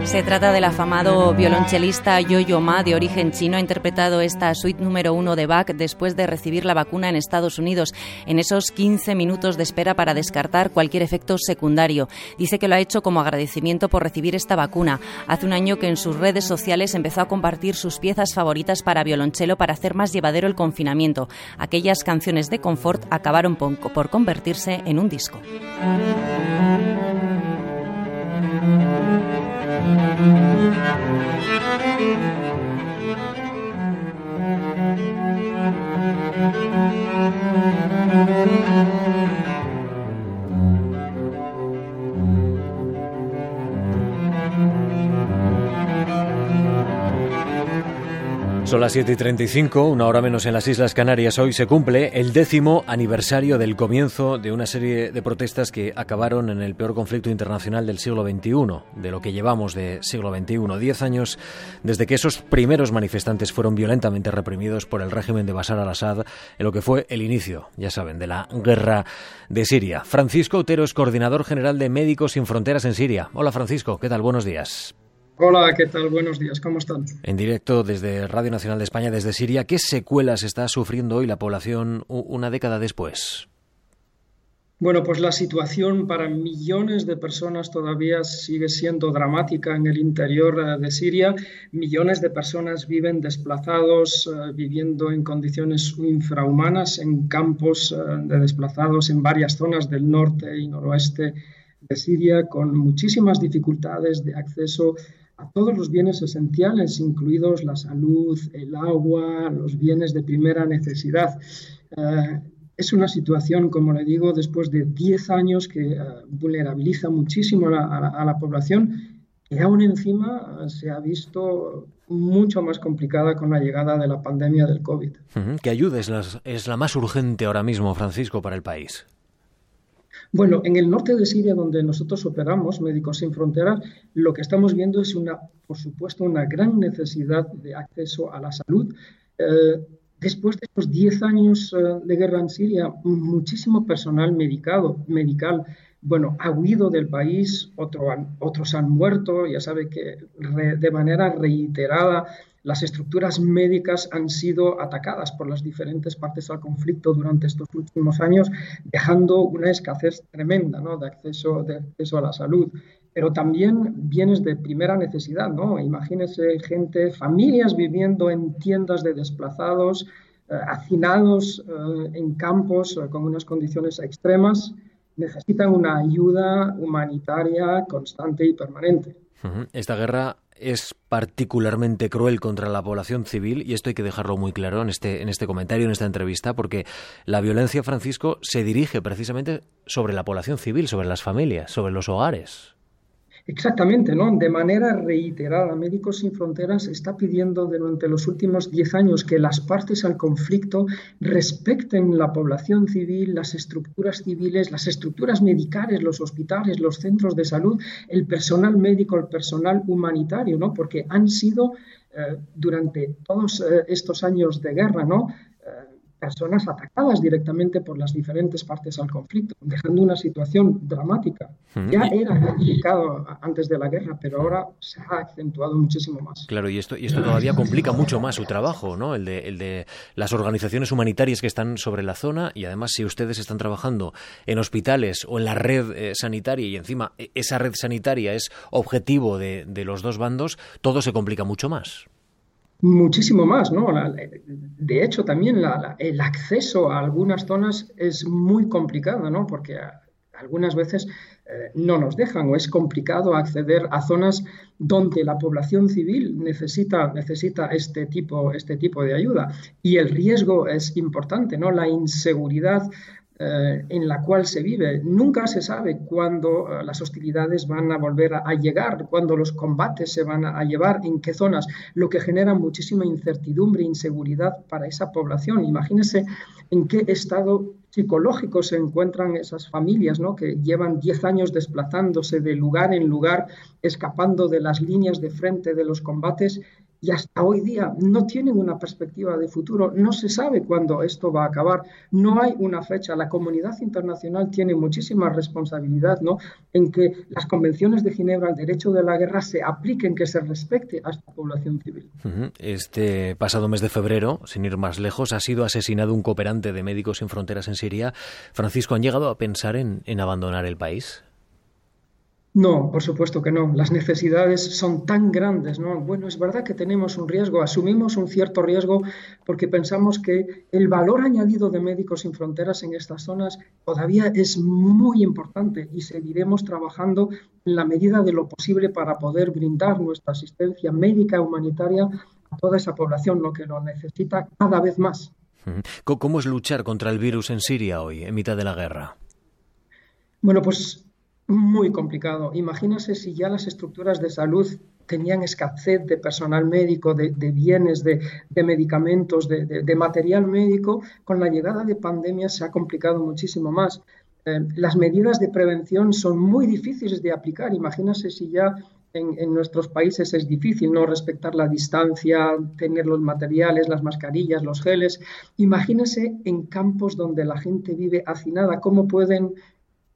Se trata del afamado violonchelista Yo-Yo Ma, de origen chino, ha interpretado esta suite número uno de Bach después de recibir la vacuna en Estados Unidos, en esos 15 minutos de espera para descartar cualquier efecto secundario. Dice que lo ha hecho como agradecimiento por recibir esta vacuna. Hace un año que en sus redes sociales empezó a compartir sus piezas favoritas para violonchelo para hacer más llevadero el confinamiento. Aquellas canciones de confort acabaron por convertirse en un disco. Thank you. Son las 7 y 35, una hora menos en las Islas Canarias. Hoy se cumple el décimo aniversario del comienzo de una serie de protestas que acabaron en el peor conflicto internacional del siglo XXI, de lo que llevamos de siglo XXI. Diez años desde que esos primeros manifestantes fueron violentamente reprimidos por el régimen de Bashar al-Assad en lo que fue el inicio, ya saben, de la guerra de Siria. Francisco Otero es coordinador general de Médicos Sin Fronteras en Siria. Hola Francisco, ¿qué tal? Buenos días. Hola, ¿qué tal? Buenos días, ¿cómo están? En directo desde Radio Nacional de España, desde Siria, ¿qué secuelas está sufriendo hoy la población una década después? Bueno, pues la situación para millones de personas todavía sigue siendo dramática en el interior eh, de Siria. Millones de personas viven desplazados, eh, viviendo en condiciones infrahumanas en campos eh, de desplazados en varias zonas del norte y noroeste de Siria, con muchísimas dificultades de acceso a todos los bienes esenciales, incluidos la salud, el agua, los bienes de primera necesidad. Eh, es una situación, como le digo, después de 10 años que eh, vulnerabiliza muchísimo a la, población y aún encima eh, se ha visto mucho más complicada con la llegada de la pandemia del COVID. ¿Qué ayuda es la más urgente ahora mismo, Francisco, para el país? Bueno, en el norte de Siria, donde nosotros operamos, Médicos Sin Fronteras, lo que estamos viendo es una, por supuesto, una gran necesidad de acceso a la salud. Eh, después de estos 10 años eh, de guerra en Siria, muchísimo personal medicado, medical bueno, ha huido del país, otros han muerto, ya sabe que de manera reiterada las estructuras médicas han sido atacadas por las diferentes partes al conflicto durante estos últimos años, dejando una escasez tremenda de, acceso, de acceso a la salud. Pero también bienes de primera necesidad, ¿no? Imagínese gente, familias viviendo en tiendas de desplazados, eh, hacinados eh, en campos eh, con unas condiciones extremas, necesitan una ayuda humanitaria constante y permanente. Esta guerra es particularmente cruel contra la población civil y esto hay que dejarlo muy claro en este, en este comentario, en esta entrevista, porque la violencia, Francisco, se dirige precisamente sobre la población civil, sobre las familias, sobre los hogares. Exactamente, ¿no? De manera reiterada, Médicos Sin Fronteras está pidiendo durante los últimos 10 años que las partes al conflicto respeten la población civil, las estructuras civiles, las estructuras medicales, los hospitales, los centros de salud, el personal médico, el personal humanitario, ¿no? Porque han sido eh, durante todos eh, estos años de guerra, ¿no? Personas atacadas directamente por las diferentes partes al conflicto, dejando una situación dramática. Ya era complicado antes de la guerra, pero ahora se ha acentuado muchísimo más. Claro, y esto, y esto todavía complica mucho más su trabajo, ¿no? El de, el de las organizaciones humanitarias que están sobre la zona y además si ustedes están trabajando en hospitales o en la red eh, sanitaria y encima e, esa red sanitaria es objetivo de, de los dos bandos, todo se complica mucho más muchísimo más, ¿no? de hecho, también el acceso a algunas zonas es muy complicado, ¿no? Porque algunas veces eh, no nos dejan o es complicado acceder a zonas donde la población civil necesita, necesita este, tipo, este tipo de ayuda. Y el riesgo es importante, ¿no? La inseguridad eh, en la cual se vive. Nunca se sabe cuándo eh, las hostilidades van a volver a, llegar, cuándo los combates se van a, llevar, en qué zonas, lo que genera muchísima incertidumbre e inseguridad para esa población. Imagínense en qué estado psicológico se encuentran esas familias ¿no? que llevan 10 años desplazándose de lugar en lugar, escapando de las líneas de frente de los combates y hasta hoy día no tienen una perspectiva de futuro, no se sabe cuándo esto va a acabar, no hay una fecha. La comunidad internacional tiene muchísima responsabilidad ¿no? en que las convenciones de Ginebra, el derecho de la guerra, se apliquen, que se respecte a esta población civil. Este pasado mes de febrero, sin ir más lejos, ha sido asesinado un cooperante de Médicos Sin Fronteras en Siria. Francisco, ¿han llegado a pensar en, en abandonar el país? No, por supuesto que no. Las necesidades son tan grandes, ¿no? Bueno, es verdad que tenemos un riesgo, asumimos un cierto riesgo porque pensamos que el valor añadido de Médicos Sin Fronteras en estas zonas todavía es muy importante y seguiremos trabajando en la medida de lo posible para poder brindar nuestra asistencia médica humanitaria a toda esa población, lo que lo necesita cada vez más. ¿Cómo es luchar contra el virus en Siria hoy, en mitad de la guerra? Bueno, pues muy complicado. Imagínese si ya las estructuras de salud tenían escasez de personal médico, de, bienes, de, medicamentos, de, material médico, con la llegada de pandemia se ha complicado muchísimo más. Eh, las medidas de prevención son muy difíciles de aplicar. Imagínese si ya en, nuestros países es difícil no respetar la distancia, tener los materiales, las mascarillas, los geles. Imagínese en campos donde la gente vive hacinada, cómo pueden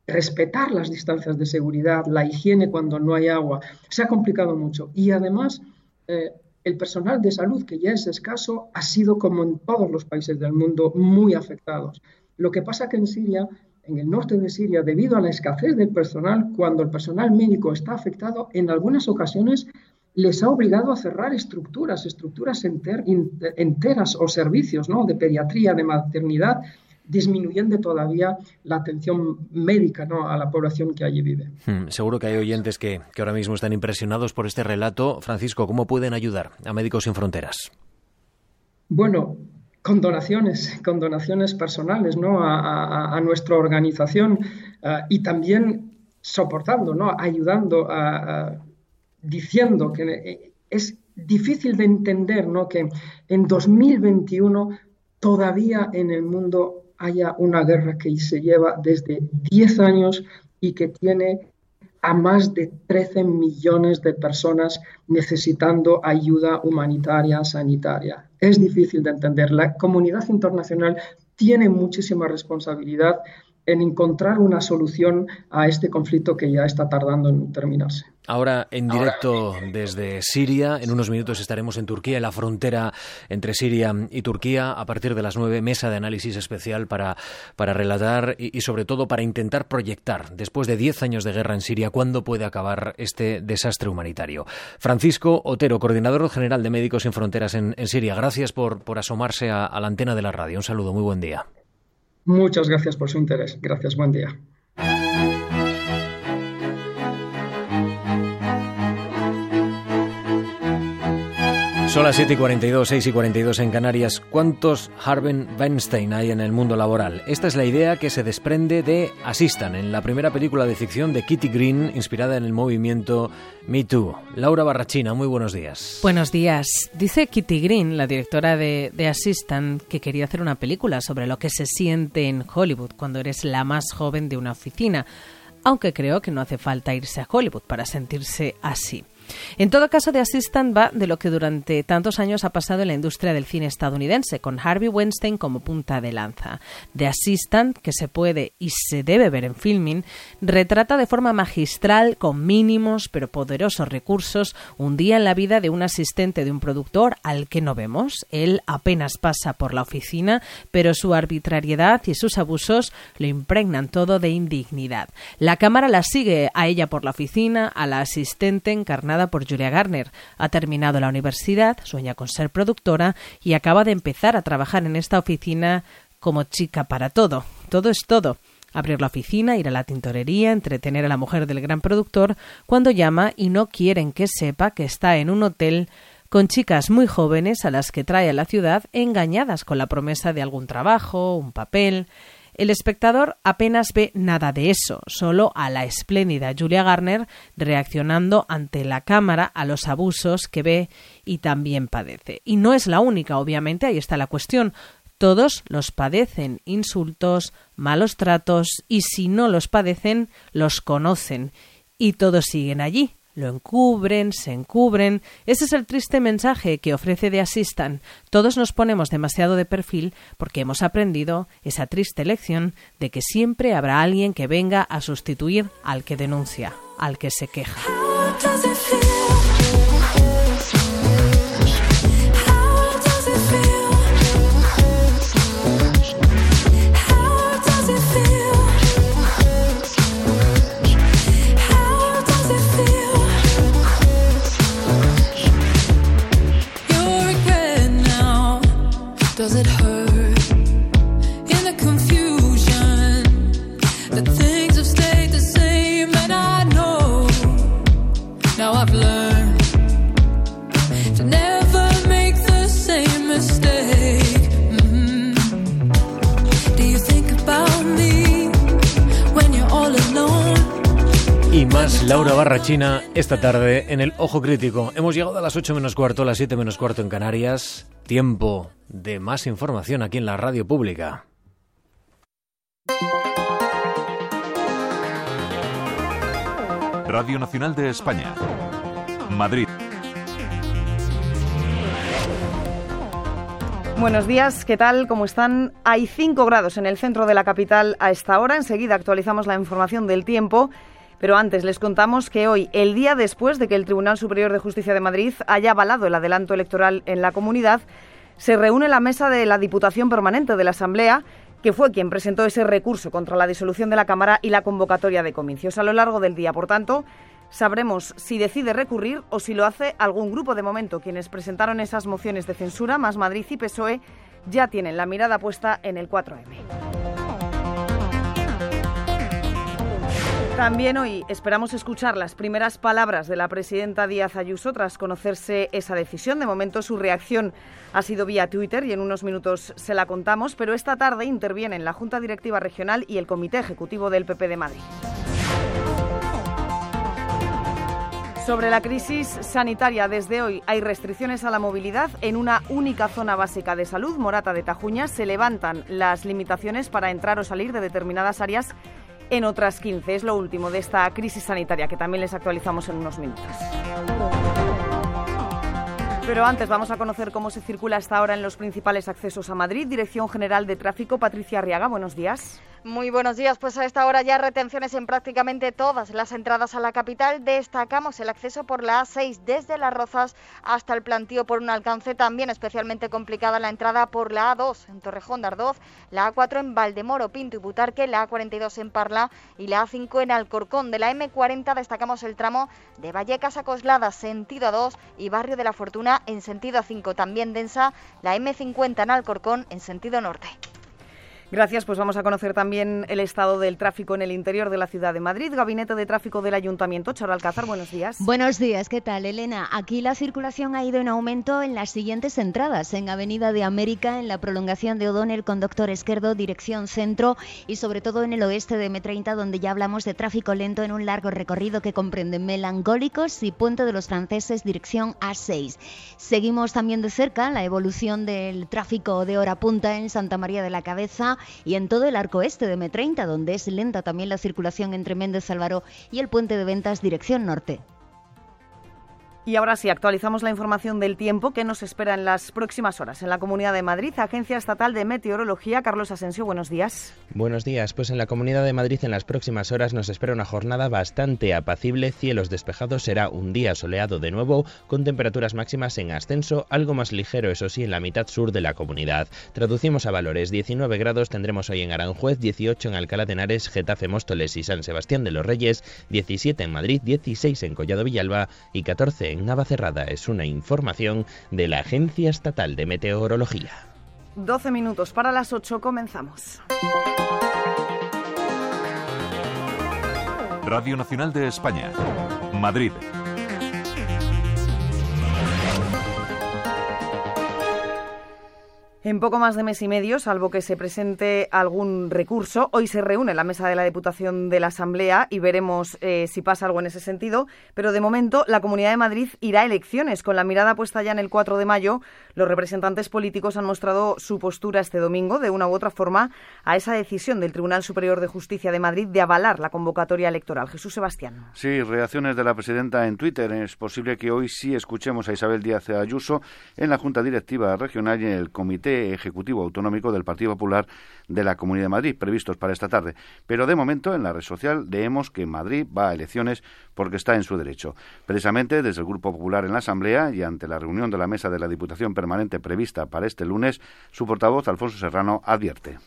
respetar las distancias de seguridad, la higiene cuando no hay agua. Se ha complicado mucho. Y además, eh, el personal de salud, que ya es escaso, ha sido, como en todos los países del mundo, muy afectados. Lo que pasa que en Siria, en el norte de Siria, debido a la escasez del personal, cuando el personal médico está afectado, en algunas ocasiones les ha obligado a cerrar estructuras, estructuras enteras o servicios ¿no? de pediatría, de maternidad, disminuyendo todavía la atención médica ¿no? a la población que allí vive. Hmm, seguro que hay oyentes que, que ahora mismo están impresionados por este relato. Francisco, ¿cómo pueden ayudar a Médicos Sin Fronteras? Bueno, con donaciones, con donaciones personales ¿no? a, nuestra organización eh, y también soportando, ¿no? ayudando, diciendo que es difícil de entender ¿no? que en 2021 todavía en el mundo haya una guerra que se lleva desde 10 años y que tiene a más de 13 millones de personas necesitando ayuda humanitaria, sanitaria. Es difícil de entender. La comunidad internacional tiene muchísima responsabilidad en encontrar una solución a este conflicto que ya está tardando en terminarse. Ahora en directo desde Siria, en unos minutos estaremos en Turquía, en la frontera entre Siria y Turquía, a partir de las nueve, mesa de análisis especial para, para relatar y, sobre todo para intentar proyectar, después de diez años de guerra en Siria, cuándo puede acabar este desastre humanitario. Francisco Otero, coordinador general de Médicos Sin Fronteras en, Siria, gracias por, por asomarse a la antena de la radio. Un saludo, muy buen día. Muchas gracias por su interés. Gracias, buen día. Son las 7 y 42, 6 y 42 en Canarias. ¿Cuántos Harvey Weinstein hay en el mundo laboral? Esta es la idea que se desprende de Assistant, en la primera película de ficción de Kitty Green, inspirada en el movimiento Me Too. Laura Barrachina, muy buenos días. Buenos días. Dice Kitty Green, la directora de, de que quería hacer una película sobre lo que se siente en Hollywood cuando eres la más joven de una oficina, aunque creo que no hace falta irse a Hollywood para sentirse así. En todo caso, The Assistant va de lo que durante tantos años ha pasado en la industria del cine estadounidense, con Harvey Weinstein como punta de lanza. The Assistant, que se puede y se debe ver en filming, retrata de forma magistral, con mínimos pero poderosos recursos, un día en la vida de un asistente de un productor al que no vemos. Él apenas pasa por la oficina, pero su arbitrariedad y sus abusos lo impregnan todo de indignidad. La cámara la sigue a ella por la oficina, a la asistente encarnada por Julia Garner. Ha terminado la universidad, sueña con ser productora y acaba de empezar a trabajar en esta oficina como chica para todo. Todo es todo abrir la oficina, ir a la tintorería, entretener a la mujer del gran productor cuando llama y no quieren que sepa que está en un hotel con chicas muy jóvenes a las que trae a la ciudad engañadas con la promesa de algún trabajo, un papel. El espectador apenas ve nada de eso, solo a la espléndida Julia Garner reaccionando ante la cámara a los abusos que ve y también padece. Y no es la única, obviamente, ahí está la cuestión. Todos los padecen insultos, malos tratos y si no los padecen, los conocen. Y todos siguen allí, lo encubren, se encubren. Ese es el triste mensaje que ofrece The Assistant. Todos nos ponemos demasiado de perfil porque hemos aprendido esa triste lección de que siempre habrá alguien que venga a sustituir al que denuncia, al que se queja. Laura Barrachina esta tarde en el Ojo Crítico. Hemos llegado a las 8 menos cuarto, a las 7 menos cuarto en Canarias. Tiempo de más información aquí en la radio pública. Radio Nacional de España. Madrid. Buenos días, ¿qué tal? ¿Cómo están? Hay 5 grados en el centro de la capital a esta hora. Enseguida actualizamos la información del tiempo. Pero antes les contamos que hoy, el día después de que el Tribunal Superior de Justicia de Madrid haya avalado el adelanto electoral en la comunidad, se reúne la mesa de la Diputación Permanente de la Asamblea, que fue quien presentó ese recurso contra la disolución de la Cámara y la convocatoria de comicios. A lo largo del día, por tanto, sabremos si decide recurrir o si lo hace algún grupo. De momento, quienes presentaron esas mociones de censura, más Madrid y PSOE, ya tienen la mirada puesta en el 4M. También hoy esperamos escuchar las primeras palabras de la presidenta Díaz Ayuso tras conocerse esa decisión. De momento su reacción ha sido vía Twitter y en unos minutos se la contamos, pero esta tarde intervienen la Junta Directiva Regional y el Comité Ejecutivo del PP de Madrid. Sobre la crisis sanitaria, desde hoy hay restricciones a la movilidad en una única zona básica de salud, Morata de Tajuña. Se levantan las limitaciones para entrar o salir de determinadas áreas en otras 15. Es lo último de esta crisis sanitaria que también les actualizamos en unos minutos. Pero antes vamos a conocer cómo se circula hasta ahora en los principales accesos a Madrid. Dirección General de Tráfico, Patricia Arriaga, buenos días. Muy buenos días. Pues a esta hora ya retenciones en prácticamente todas las entradas a la capital. Destacamos el acceso por la A6 desde Las Rozas hasta el plantío por un alcance también especialmente complicada la entrada por la A2 en Torrejón de Ardoz, la A4 en Valdemoro, Pinto y Butarque, la A42 en Parla y la A5 en Alcorcón. De la M40 destacamos el tramo de Vallecas a Coslada, sentido A2 y Barrio de la Fortuna en sentido A5. También densa la M50 en Alcorcón en sentido norte. Gracias, pues vamos a conocer también el estado del tráfico en el interior de la ciudad de Madrid. Gabinete de Tráfico del Ayuntamiento, Charo Alcázar, buenos días. Buenos días, ¿qué tal, Elena? Aquí la circulación ha ido en aumento en las siguientes entradas. En Avenida de América, en la prolongación de O'Donnell con Doctor Esquerdo, dirección centro, y sobre todo en el oeste de M30, donde ya hablamos de tráfico lento en un largo recorrido que comprende Melancólicos y Puente de los Franceses, dirección A6. Seguimos también de cerca la evolución del tráfico de hora punta en Santa María de la Cabeza y en todo el arco este de M30, donde es lenta también la circulación entre Méndez Álvaro y el puente de ventas dirección norte. Y ahora sí, actualizamos la información del tiempo que nos espera en las próximas horas. En la Comunidad de Madrid, Agencia Estatal de Meteorología, Carlos Asensio, buenos días. Buenos días. Pues en la Comunidad de Madrid en las próximas horas nos espera una jornada bastante apacible, cielos despejados, será un día soleado de nuevo, con temperaturas máximas en ascenso, algo más ligero, eso sí, en la mitad sur de la comunidad. Traducimos a valores, 19 grados tendremos hoy en Aranjuez, 18 en Alcalá de Henares, Getafe, Móstoles y San Sebastián de los Reyes, 17 en Madrid, 16 en Collado Villalba y 14 en Navacerrada es una información de la Agencia Estatal de Meteorología. 12 minutos para las 8 comenzamos. Radio Nacional de España, Madrid. En poco más de mes y medio, salvo que se presente algún recurso, hoy se reúne la mesa de la Diputación de la Asamblea y veremos eh, si pasa algo en ese sentido. Pero de momento, la Comunidad de Madrid irá a elecciones. Con la mirada puesta ya en el 4 de mayo, los representantes políticos han mostrado su postura este domingo, de una u otra forma, a esa decisión del Tribunal Superior de Justicia de Madrid de avalar la convocatoria electoral. Jesús Sebastián. Sí, reacciones de la presidenta en Twitter. Es posible que hoy sí escuchemos a Isabel Díaz Ayuso en la Junta Directiva Regional y en el Comité Ejecutivo Autonómico del Partido Popular de la Comunidad de Madrid, previstos para esta tarde. Pero de momento, en la red social leemos que Madrid va a elecciones porque está en su derecho. Precisamente desde el Grupo Popular en la Asamblea y ante la reunión de la mesa de la Diputación Permanente prevista para este lunes, su portavoz, Alfonso Serrano, advierte.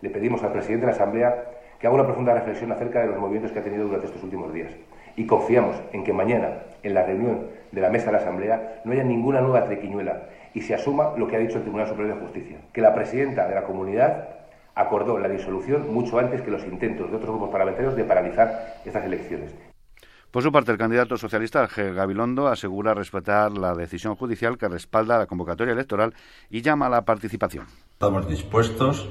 Le pedimos al presidente de la Asamblea que haga una profunda reflexión acerca de los movimientos que ha tenido durante estos últimos días. Y confiamos en que mañana, en la reunión de la mesa de la Asamblea, no haya ninguna nueva trequiñuela y se asuma lo que ha dicho el Tribunal Superior de Justicia, que la presidenta de la comunidad acordó la disolución mucho antes que los intentos de otros grupos parlamentarios de paralizar estas elecciones. Por su parte, el candidato socialista. Gabilondo asegura respetar la decisión judicial que respalda la convocatoria electoral y llama a la participación. Estamos dispuestos,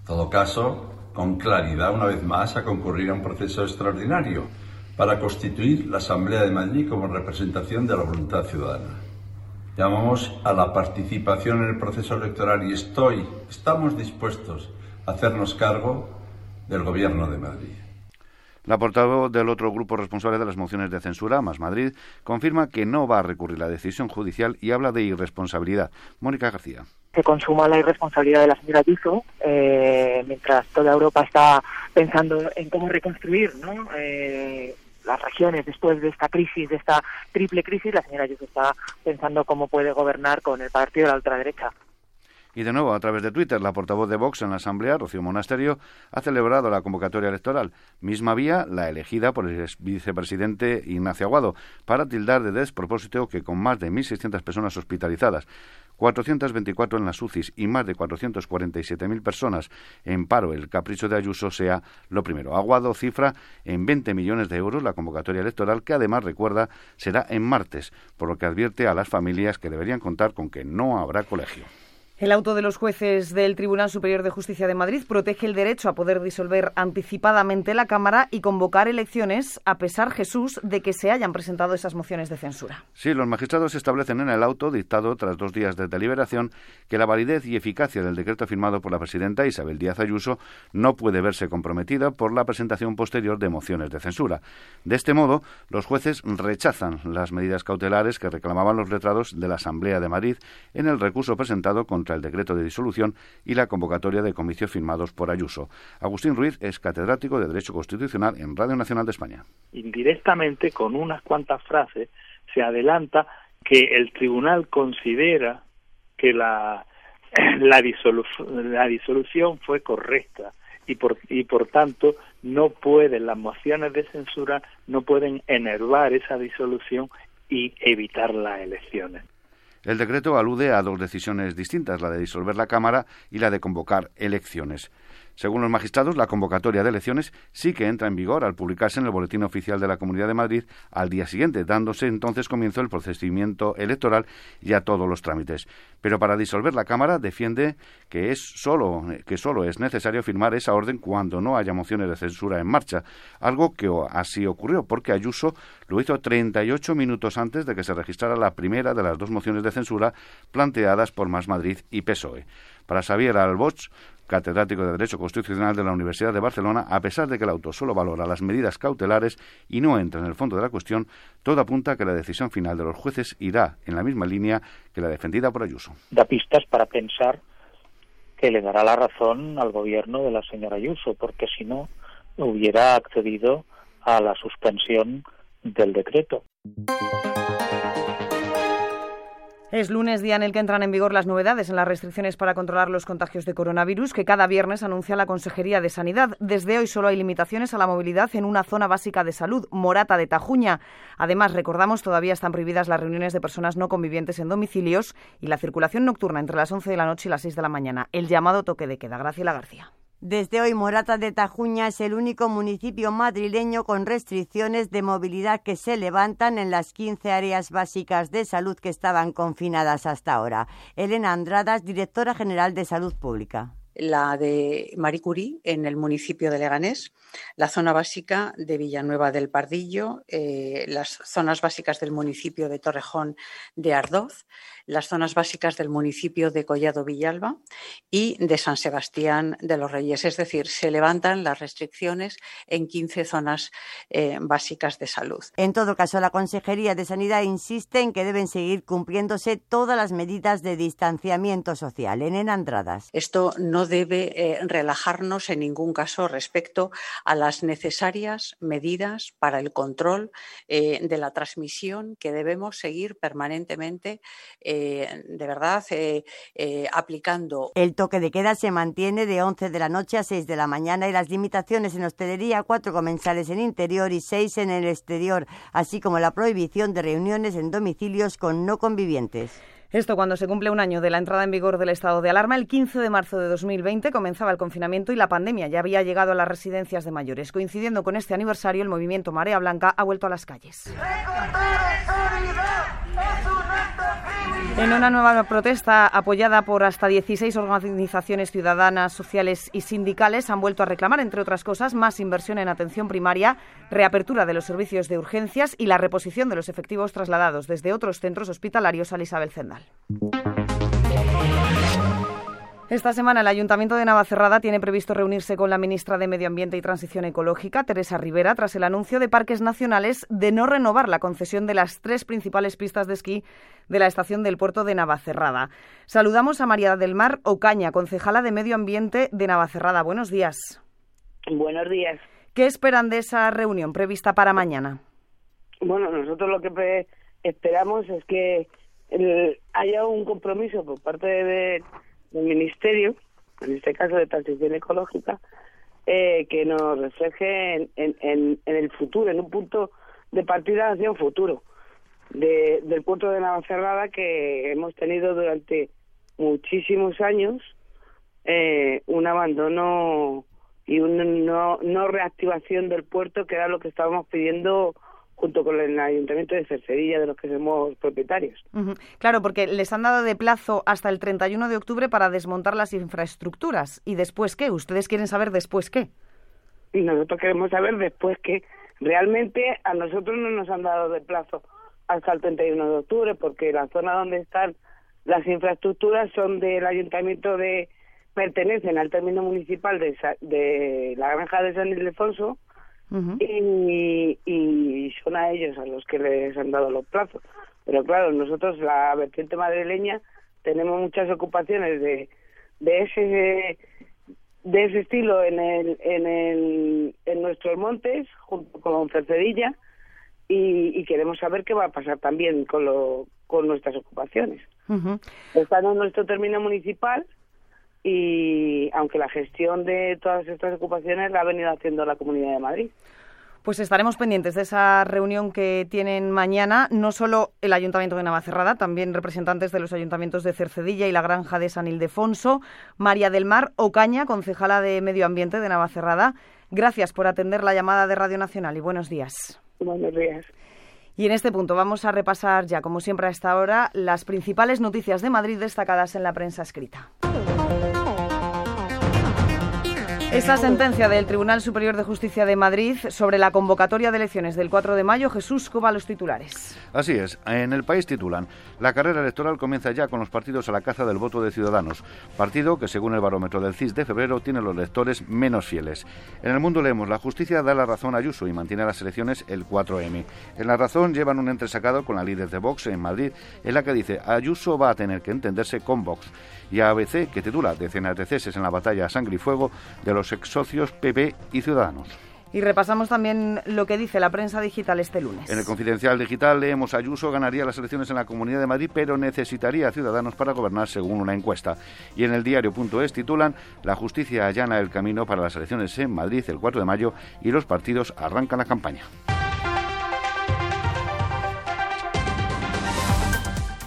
en todo caso, con claridad una vez más, a concurrir a un proceso extraordinario para constituir la Asamblea de Madrid como representación de la voluntad ciudadana. Llamamos a la participación en el proceso electoral y estoy, estamos dispuestos a hacernos cargo del Gobierno de Madrid. La portavoz del otro grupo responsable de las mociones de censura, Más Madrid, confirma que no va a recurrir la decisión judicial y habla de irresponsabilidad. Mónica García. Se consuma la irresponsabilidad de la señora Ayuso, eh, mientras toda Europa está pensando en cómo reconstruir ¿no? Eh, las regiones después de esta crisis, de esta triple crisis, la señora Ayuso está pensando cómo puede gobernar con el partido de la ultraderecha. Y de nuevo, a través de Twitter, la portavoz de Vox en la Asamblea, Rocío Monasterio, ha celebrado la convocatoria electoral, misma vía la elegida por el vicepresidente Ignacio Aguado, para tildar de despropósito que con más de 1.600 personas hospitalizadas, 424 en las UCIs y más de 447.000 personas en paro, el capricho de Ayuso sea lo primero. Aguado cifra en 20 millones de euros la convocatoria electoral, que además recuerda será en martes, por lo que advierte a las familias que deberían contar con que no habrá colegio. El auto de los jueces del Tribunal Superior de Justicia de Madrid protege el derecho a poder disolver anticipadamente la Cámara y convocar elecciones, a pesar, Jesús, de que se hayan presentado esas mociones de censura. Sí, los magistrados establecen en el auto, dictado tras dos días de deliberación, que la validez y eficacia del decreto firmado por la presidenta Isabel Díaz Ayuso no puede verse comprometida por la presentación posterior de mociones de censura. De este modo, los jueces rechazan las medidas cautelares que reclamaban los letrados de la Asamblea de Madrid en el recurso presentado contra el decreto de disolución y la convocatoria de comicios firmados por Ayuso. Agustín Ruiz es catedrático de Derecho Constitucional en Radio Nacional de España. Indirectamente, con unas cuantas frases, se adelanta que el tribunal considera que la, la, la disolución fue correcta y por, y por tanto no pueden las mociones de censura no pueden enervar esa disolución y evitar las elecciones. El decreto alude a dos decisiones distintas, la de disolver la Cámara y la de convocar elecciones. Según los magistrados, la convocatoria de elecciones sí que entra en vigor al publicarse en el Boletín Oficial de la Comunidad de Madrid al día siguiente, dándose entonces comienzo el procedimiento electoral y a todos los trámites. Pero para disolver la Cámara defiende que es solo que solo es necesario firmar esa orden cuando no haya mociones de censura en marcha, algo que así ocurrió porque Ayuso lo hizo 38 minutos antes de que se registrara la primera de las dos mociones de censura planteadas por Más Madrid y PSOE. Para Xavier Alboch, catedrático de Derecho Constitucional de la Universidad de Barcelona, a pesar de que el auto solo valora las medidas cautelares y no entra en el fondo de la cuestión, todo apunta a que la decisión final de los jueces irá en la misma línea que la defendida por Ayuso. Da pistas para pensar que le dará la razón al gobierno de la señora Ayuso, porque si no, hubiera accedido a la suspensión del decreto. Es lunes, día en el que entran en vigor las novedades en las restricciones para controlar los contagios de coronavirus que cada viernes anuncia la Consejería de Sanidad. Desde hoy solo hay limitaciones a la movilidad en una zona básica de salud, Morata de Tajuña. Además, recordamos, todavía están prohibidas las reuniones de personas no convivientes en domicilios y la circulación nocturna entre las 11 de la noche y las 6 de la mañana, el llamado toque de queda. Graciela García. Desde hoy, Morata de Tajuña es el único municipio madrileño con restricciones de movilidad que se levantan en las 15 áreas básicas de salud que estaban confinadas hasta ahora. Elena Andradas, directora general de Salud Pública la de Marie Curie en el municipio de Leganés, la zona básica de Villanueva del Pardillo, eh, las zonas básicas del municipio de Torrejón de Ardoz, las zonas básicas del municipio de Collado Villalba y de San Sebastián de los Reyes. Es decir, se levantan las restricciones en 15 zonas eh, básicas de salud. En todo caso, la Consejería de Sanidad insiste en que deben seguir cumpliéndose todas las medidas de distanciamiento social. En Andradas. Esto no debe eh, relajarnos en ningún caso respecto a las necesarias medidas para el control eh, de la transmisión que debemos seguir permanentemente, eh, de verdad, aplicando. El toque de queda se mantiene de 11 de la noche a 6 de la mañana y las limitaciones en hostelería, cuatro comensales en interior y seis en el exterior, así como la prohibición de reuniones en domicilios con no convivientes. Esto cuando se cumple un año de la entrada en vigor del estado de alarma. El 15 de marzo de 2020 comenzaba el confinamiento y la pandemia ya había llegado a las residencias de mayores. Coincidiendo con este aniversario, el movimiento Marea Blanca ha vuelto a las calles. En una nueva protesta apoyada por hasta 16 organizaciones ciudadanas, sociales y sindicales, han vuelto a reclamar, entre otras cosas, más inversión en atención primaria, reapertura de los servicios de urgencias y la reposición de los efectivos trasladados desde otros centros hospitalarios a Isabel Zendal. Esta semana el Ayuntamiento de Navacerrada tiene previsto reunirse con la ministra de Medio Ambiente y Transición Ecológica, Teresa Rivera, tras el anuncio de Parques Nacionales de no renovar la concesión de las tres principales pistas de esquí de la estación del puerto de Navacerrada. Saludamos a María del Mar Ocaña, concejala de Medio Ambiente de Navacerrada. Buenos días. Buenos días. ¿Qué esperan de esa reunión prevista para mañana? Bueno, nosotros lo que esperamos es que haya un compromiso por parte de del Ministerio, en este caso de Transición Ecológica, eh, que nos refleje en, en, en, el futuro, en un punto de partida hacia un futuro de, del puerto de Navacerrada que hemos tenido durante muchísimos años eh, un abandono y una no, no reactivación del puerto que era lo que estábamos pidiendo junto con el Ayuntamiento de Cercedilla, de los que somos propietarios. Claro, porque les han dado de plazo hasta el 31 de octubre para desmontar las infraestructuras. ¿Y después qué? ¿Ustedes quieren saber después qué? Y nosotros queremos saber después qué. Realmente a nosotros no nos han dado de plazo hasta el 31 de octubre, porque la zona donde están las infraestructuras son del Ayuntamiento de pertenecen al término municipal de, de la granja de San Ildefonso y, y son a ellos a los que les han dado los plazos. Pero claro, nosotros, la vertiente madrileña, tenemos muchas ocupaciones de, de ese de ese estilo en el, en el en nuestros montes junto con Cercedilla y, y, queremos saber qué va a pasar también con lo, con nuestras ocupaciones. Están en nuestro término municipal y aunque la gestión de todas estas ocupaciones la ha venido haciendo la Comunidad de Madrid. Pues estaremos pendientes de esa reunión que tienen mañana, no solo el Ayuntamiento de Navacerrada, también representantes de los ayuntamientos de Cercedilla y la Granja de San Ildefonso, María del Mar Ocaña, concejala de Medio Ambiente de Navacerrada. Gracias por atender la llamada de Radio Nacional y buenos días. Buenos días. Y en este punto vamos a repasar ya, como siempre a esta hora, las principales noticias de Madrid destacadas en la prensa escrita. Esta sentencia del Tribunal Superior de Justicia de Madrid sobre la convocatoria de elecciones del 4 de mayo, Jesús Coba los titulares. Así es, en el país titulan, la carrera electoral comienza ya con los partidos a la caza del voto de Ciudadanos, partido que según el barómetro del CIS de febrero tiene los lectores menos fieles. En el mundo leemos, la justicia da la razón a Ayuso y mantiene las elecciones el 4M. En la razón llevan un entresacado con la líder de Vox en Madrid, en la que dice, Ayuso va a tener que entenderse con Vox. Y a ABC, que titula Decenas de ceses en la batalla a sangre y fuego de los ex socios PP y Ciudadanos. Y repasamos también lo que dice la prensa digital este lunes. En el Confidencial Digital leemos Ayuso ganaría las elecciones en la Comunidad de Madrid, pero necesitaría ciudadanos para gobernar según una encuesta. Y en el diario.es titulan La justicia allana el camino para las elecciones en Madrid el 4 de mayo y los partidos arrancan la campaña.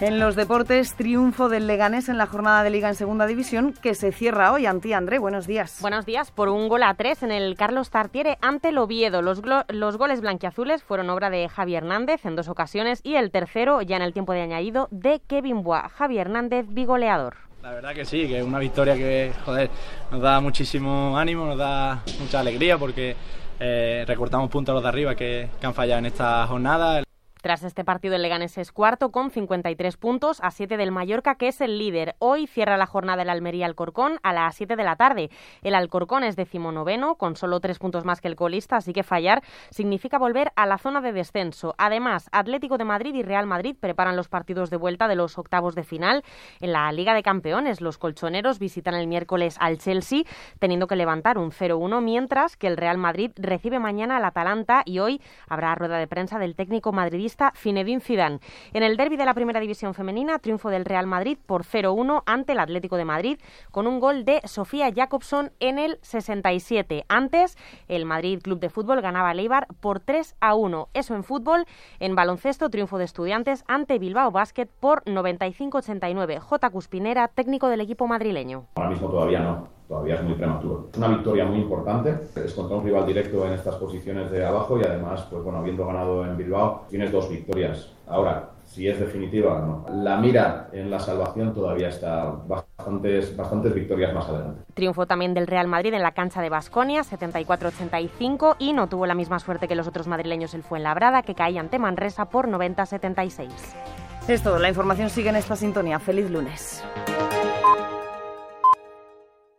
En los deportes, triunfo del Leganés en la jornada de Liga en Segunda División que se cierra hoy. Anti André, buenos días. Buenos días. Por un gol a tres en el Carlos Tartiere ante el Oviedo. Los, los goles blanquiazules fueron obra de Javi Hernández en dos ocasiones y el tercero, ya en el tiempo de añadido, de Kevin Bois. Javi Hernández, bigoleador. La verdad que sí, que es una victoria que, joder, nos da muchísimo ánimo, nos da mucha alegría porque eh, recortamos puntos a los de arriba que, que han fallado en esta jornada. Tras este partido, el Leganés es cuarto con 53 puntos a 7 del Mallorca, que es el líder. Hoy cierra la jornada el Almería Alcorcón a las 7 de la tarde. El Alcorcón es decimonoveno, con solo tres puntos más que el colista, así que fallar significa volver a la zona de descenso. Además, Atlético de Madrid y Real Madrid preparan los partidos de vuelta de los octavos de final. En la Liga de Campeones, los colchoneros visitan el miércoles al Chelsea, teniendo que levantar un 0-1, mientras que el Real Madrid recibe mañana al Atalanta y hoy habrá rueda de prensa del técnico madridista Zinedine Zidane. En el derby de la Primera División Femenina, triunfo del Real Madrid por 0-1 ante el Atlético de Madrid con un gol de Sofía Jacobson en el 67. Antes, el Madrid Club de Fútbol ganaba a Leibar por 3-1. Eso en fútbol. En baloncesto, triunfo de Estudiantes ante Bilbao Basket por 95-89. J. Cuspinera, técnico del equipo madrileño. Ahora mismo todavía no todavía es muy prematuro. Es una victoria muy importante, es contra un rival directo en estas posiciones de abajo y además, pues bueno, habiendo ganado en Bilbao, tienes dos victorias. Ahora, si es definitiva o no. La mira en la salvación todavía está bastantes, bastantes victorias más adelante. Triunfo también del Real Madrid en la cancha de Basconia, 74-85, y no tuvo la misma suerte que los otros madrileños el Fuenlabrada, que caía ante Manresa por 90-76. Es todo, la información sigue en esta sintonía. Feliz lunes.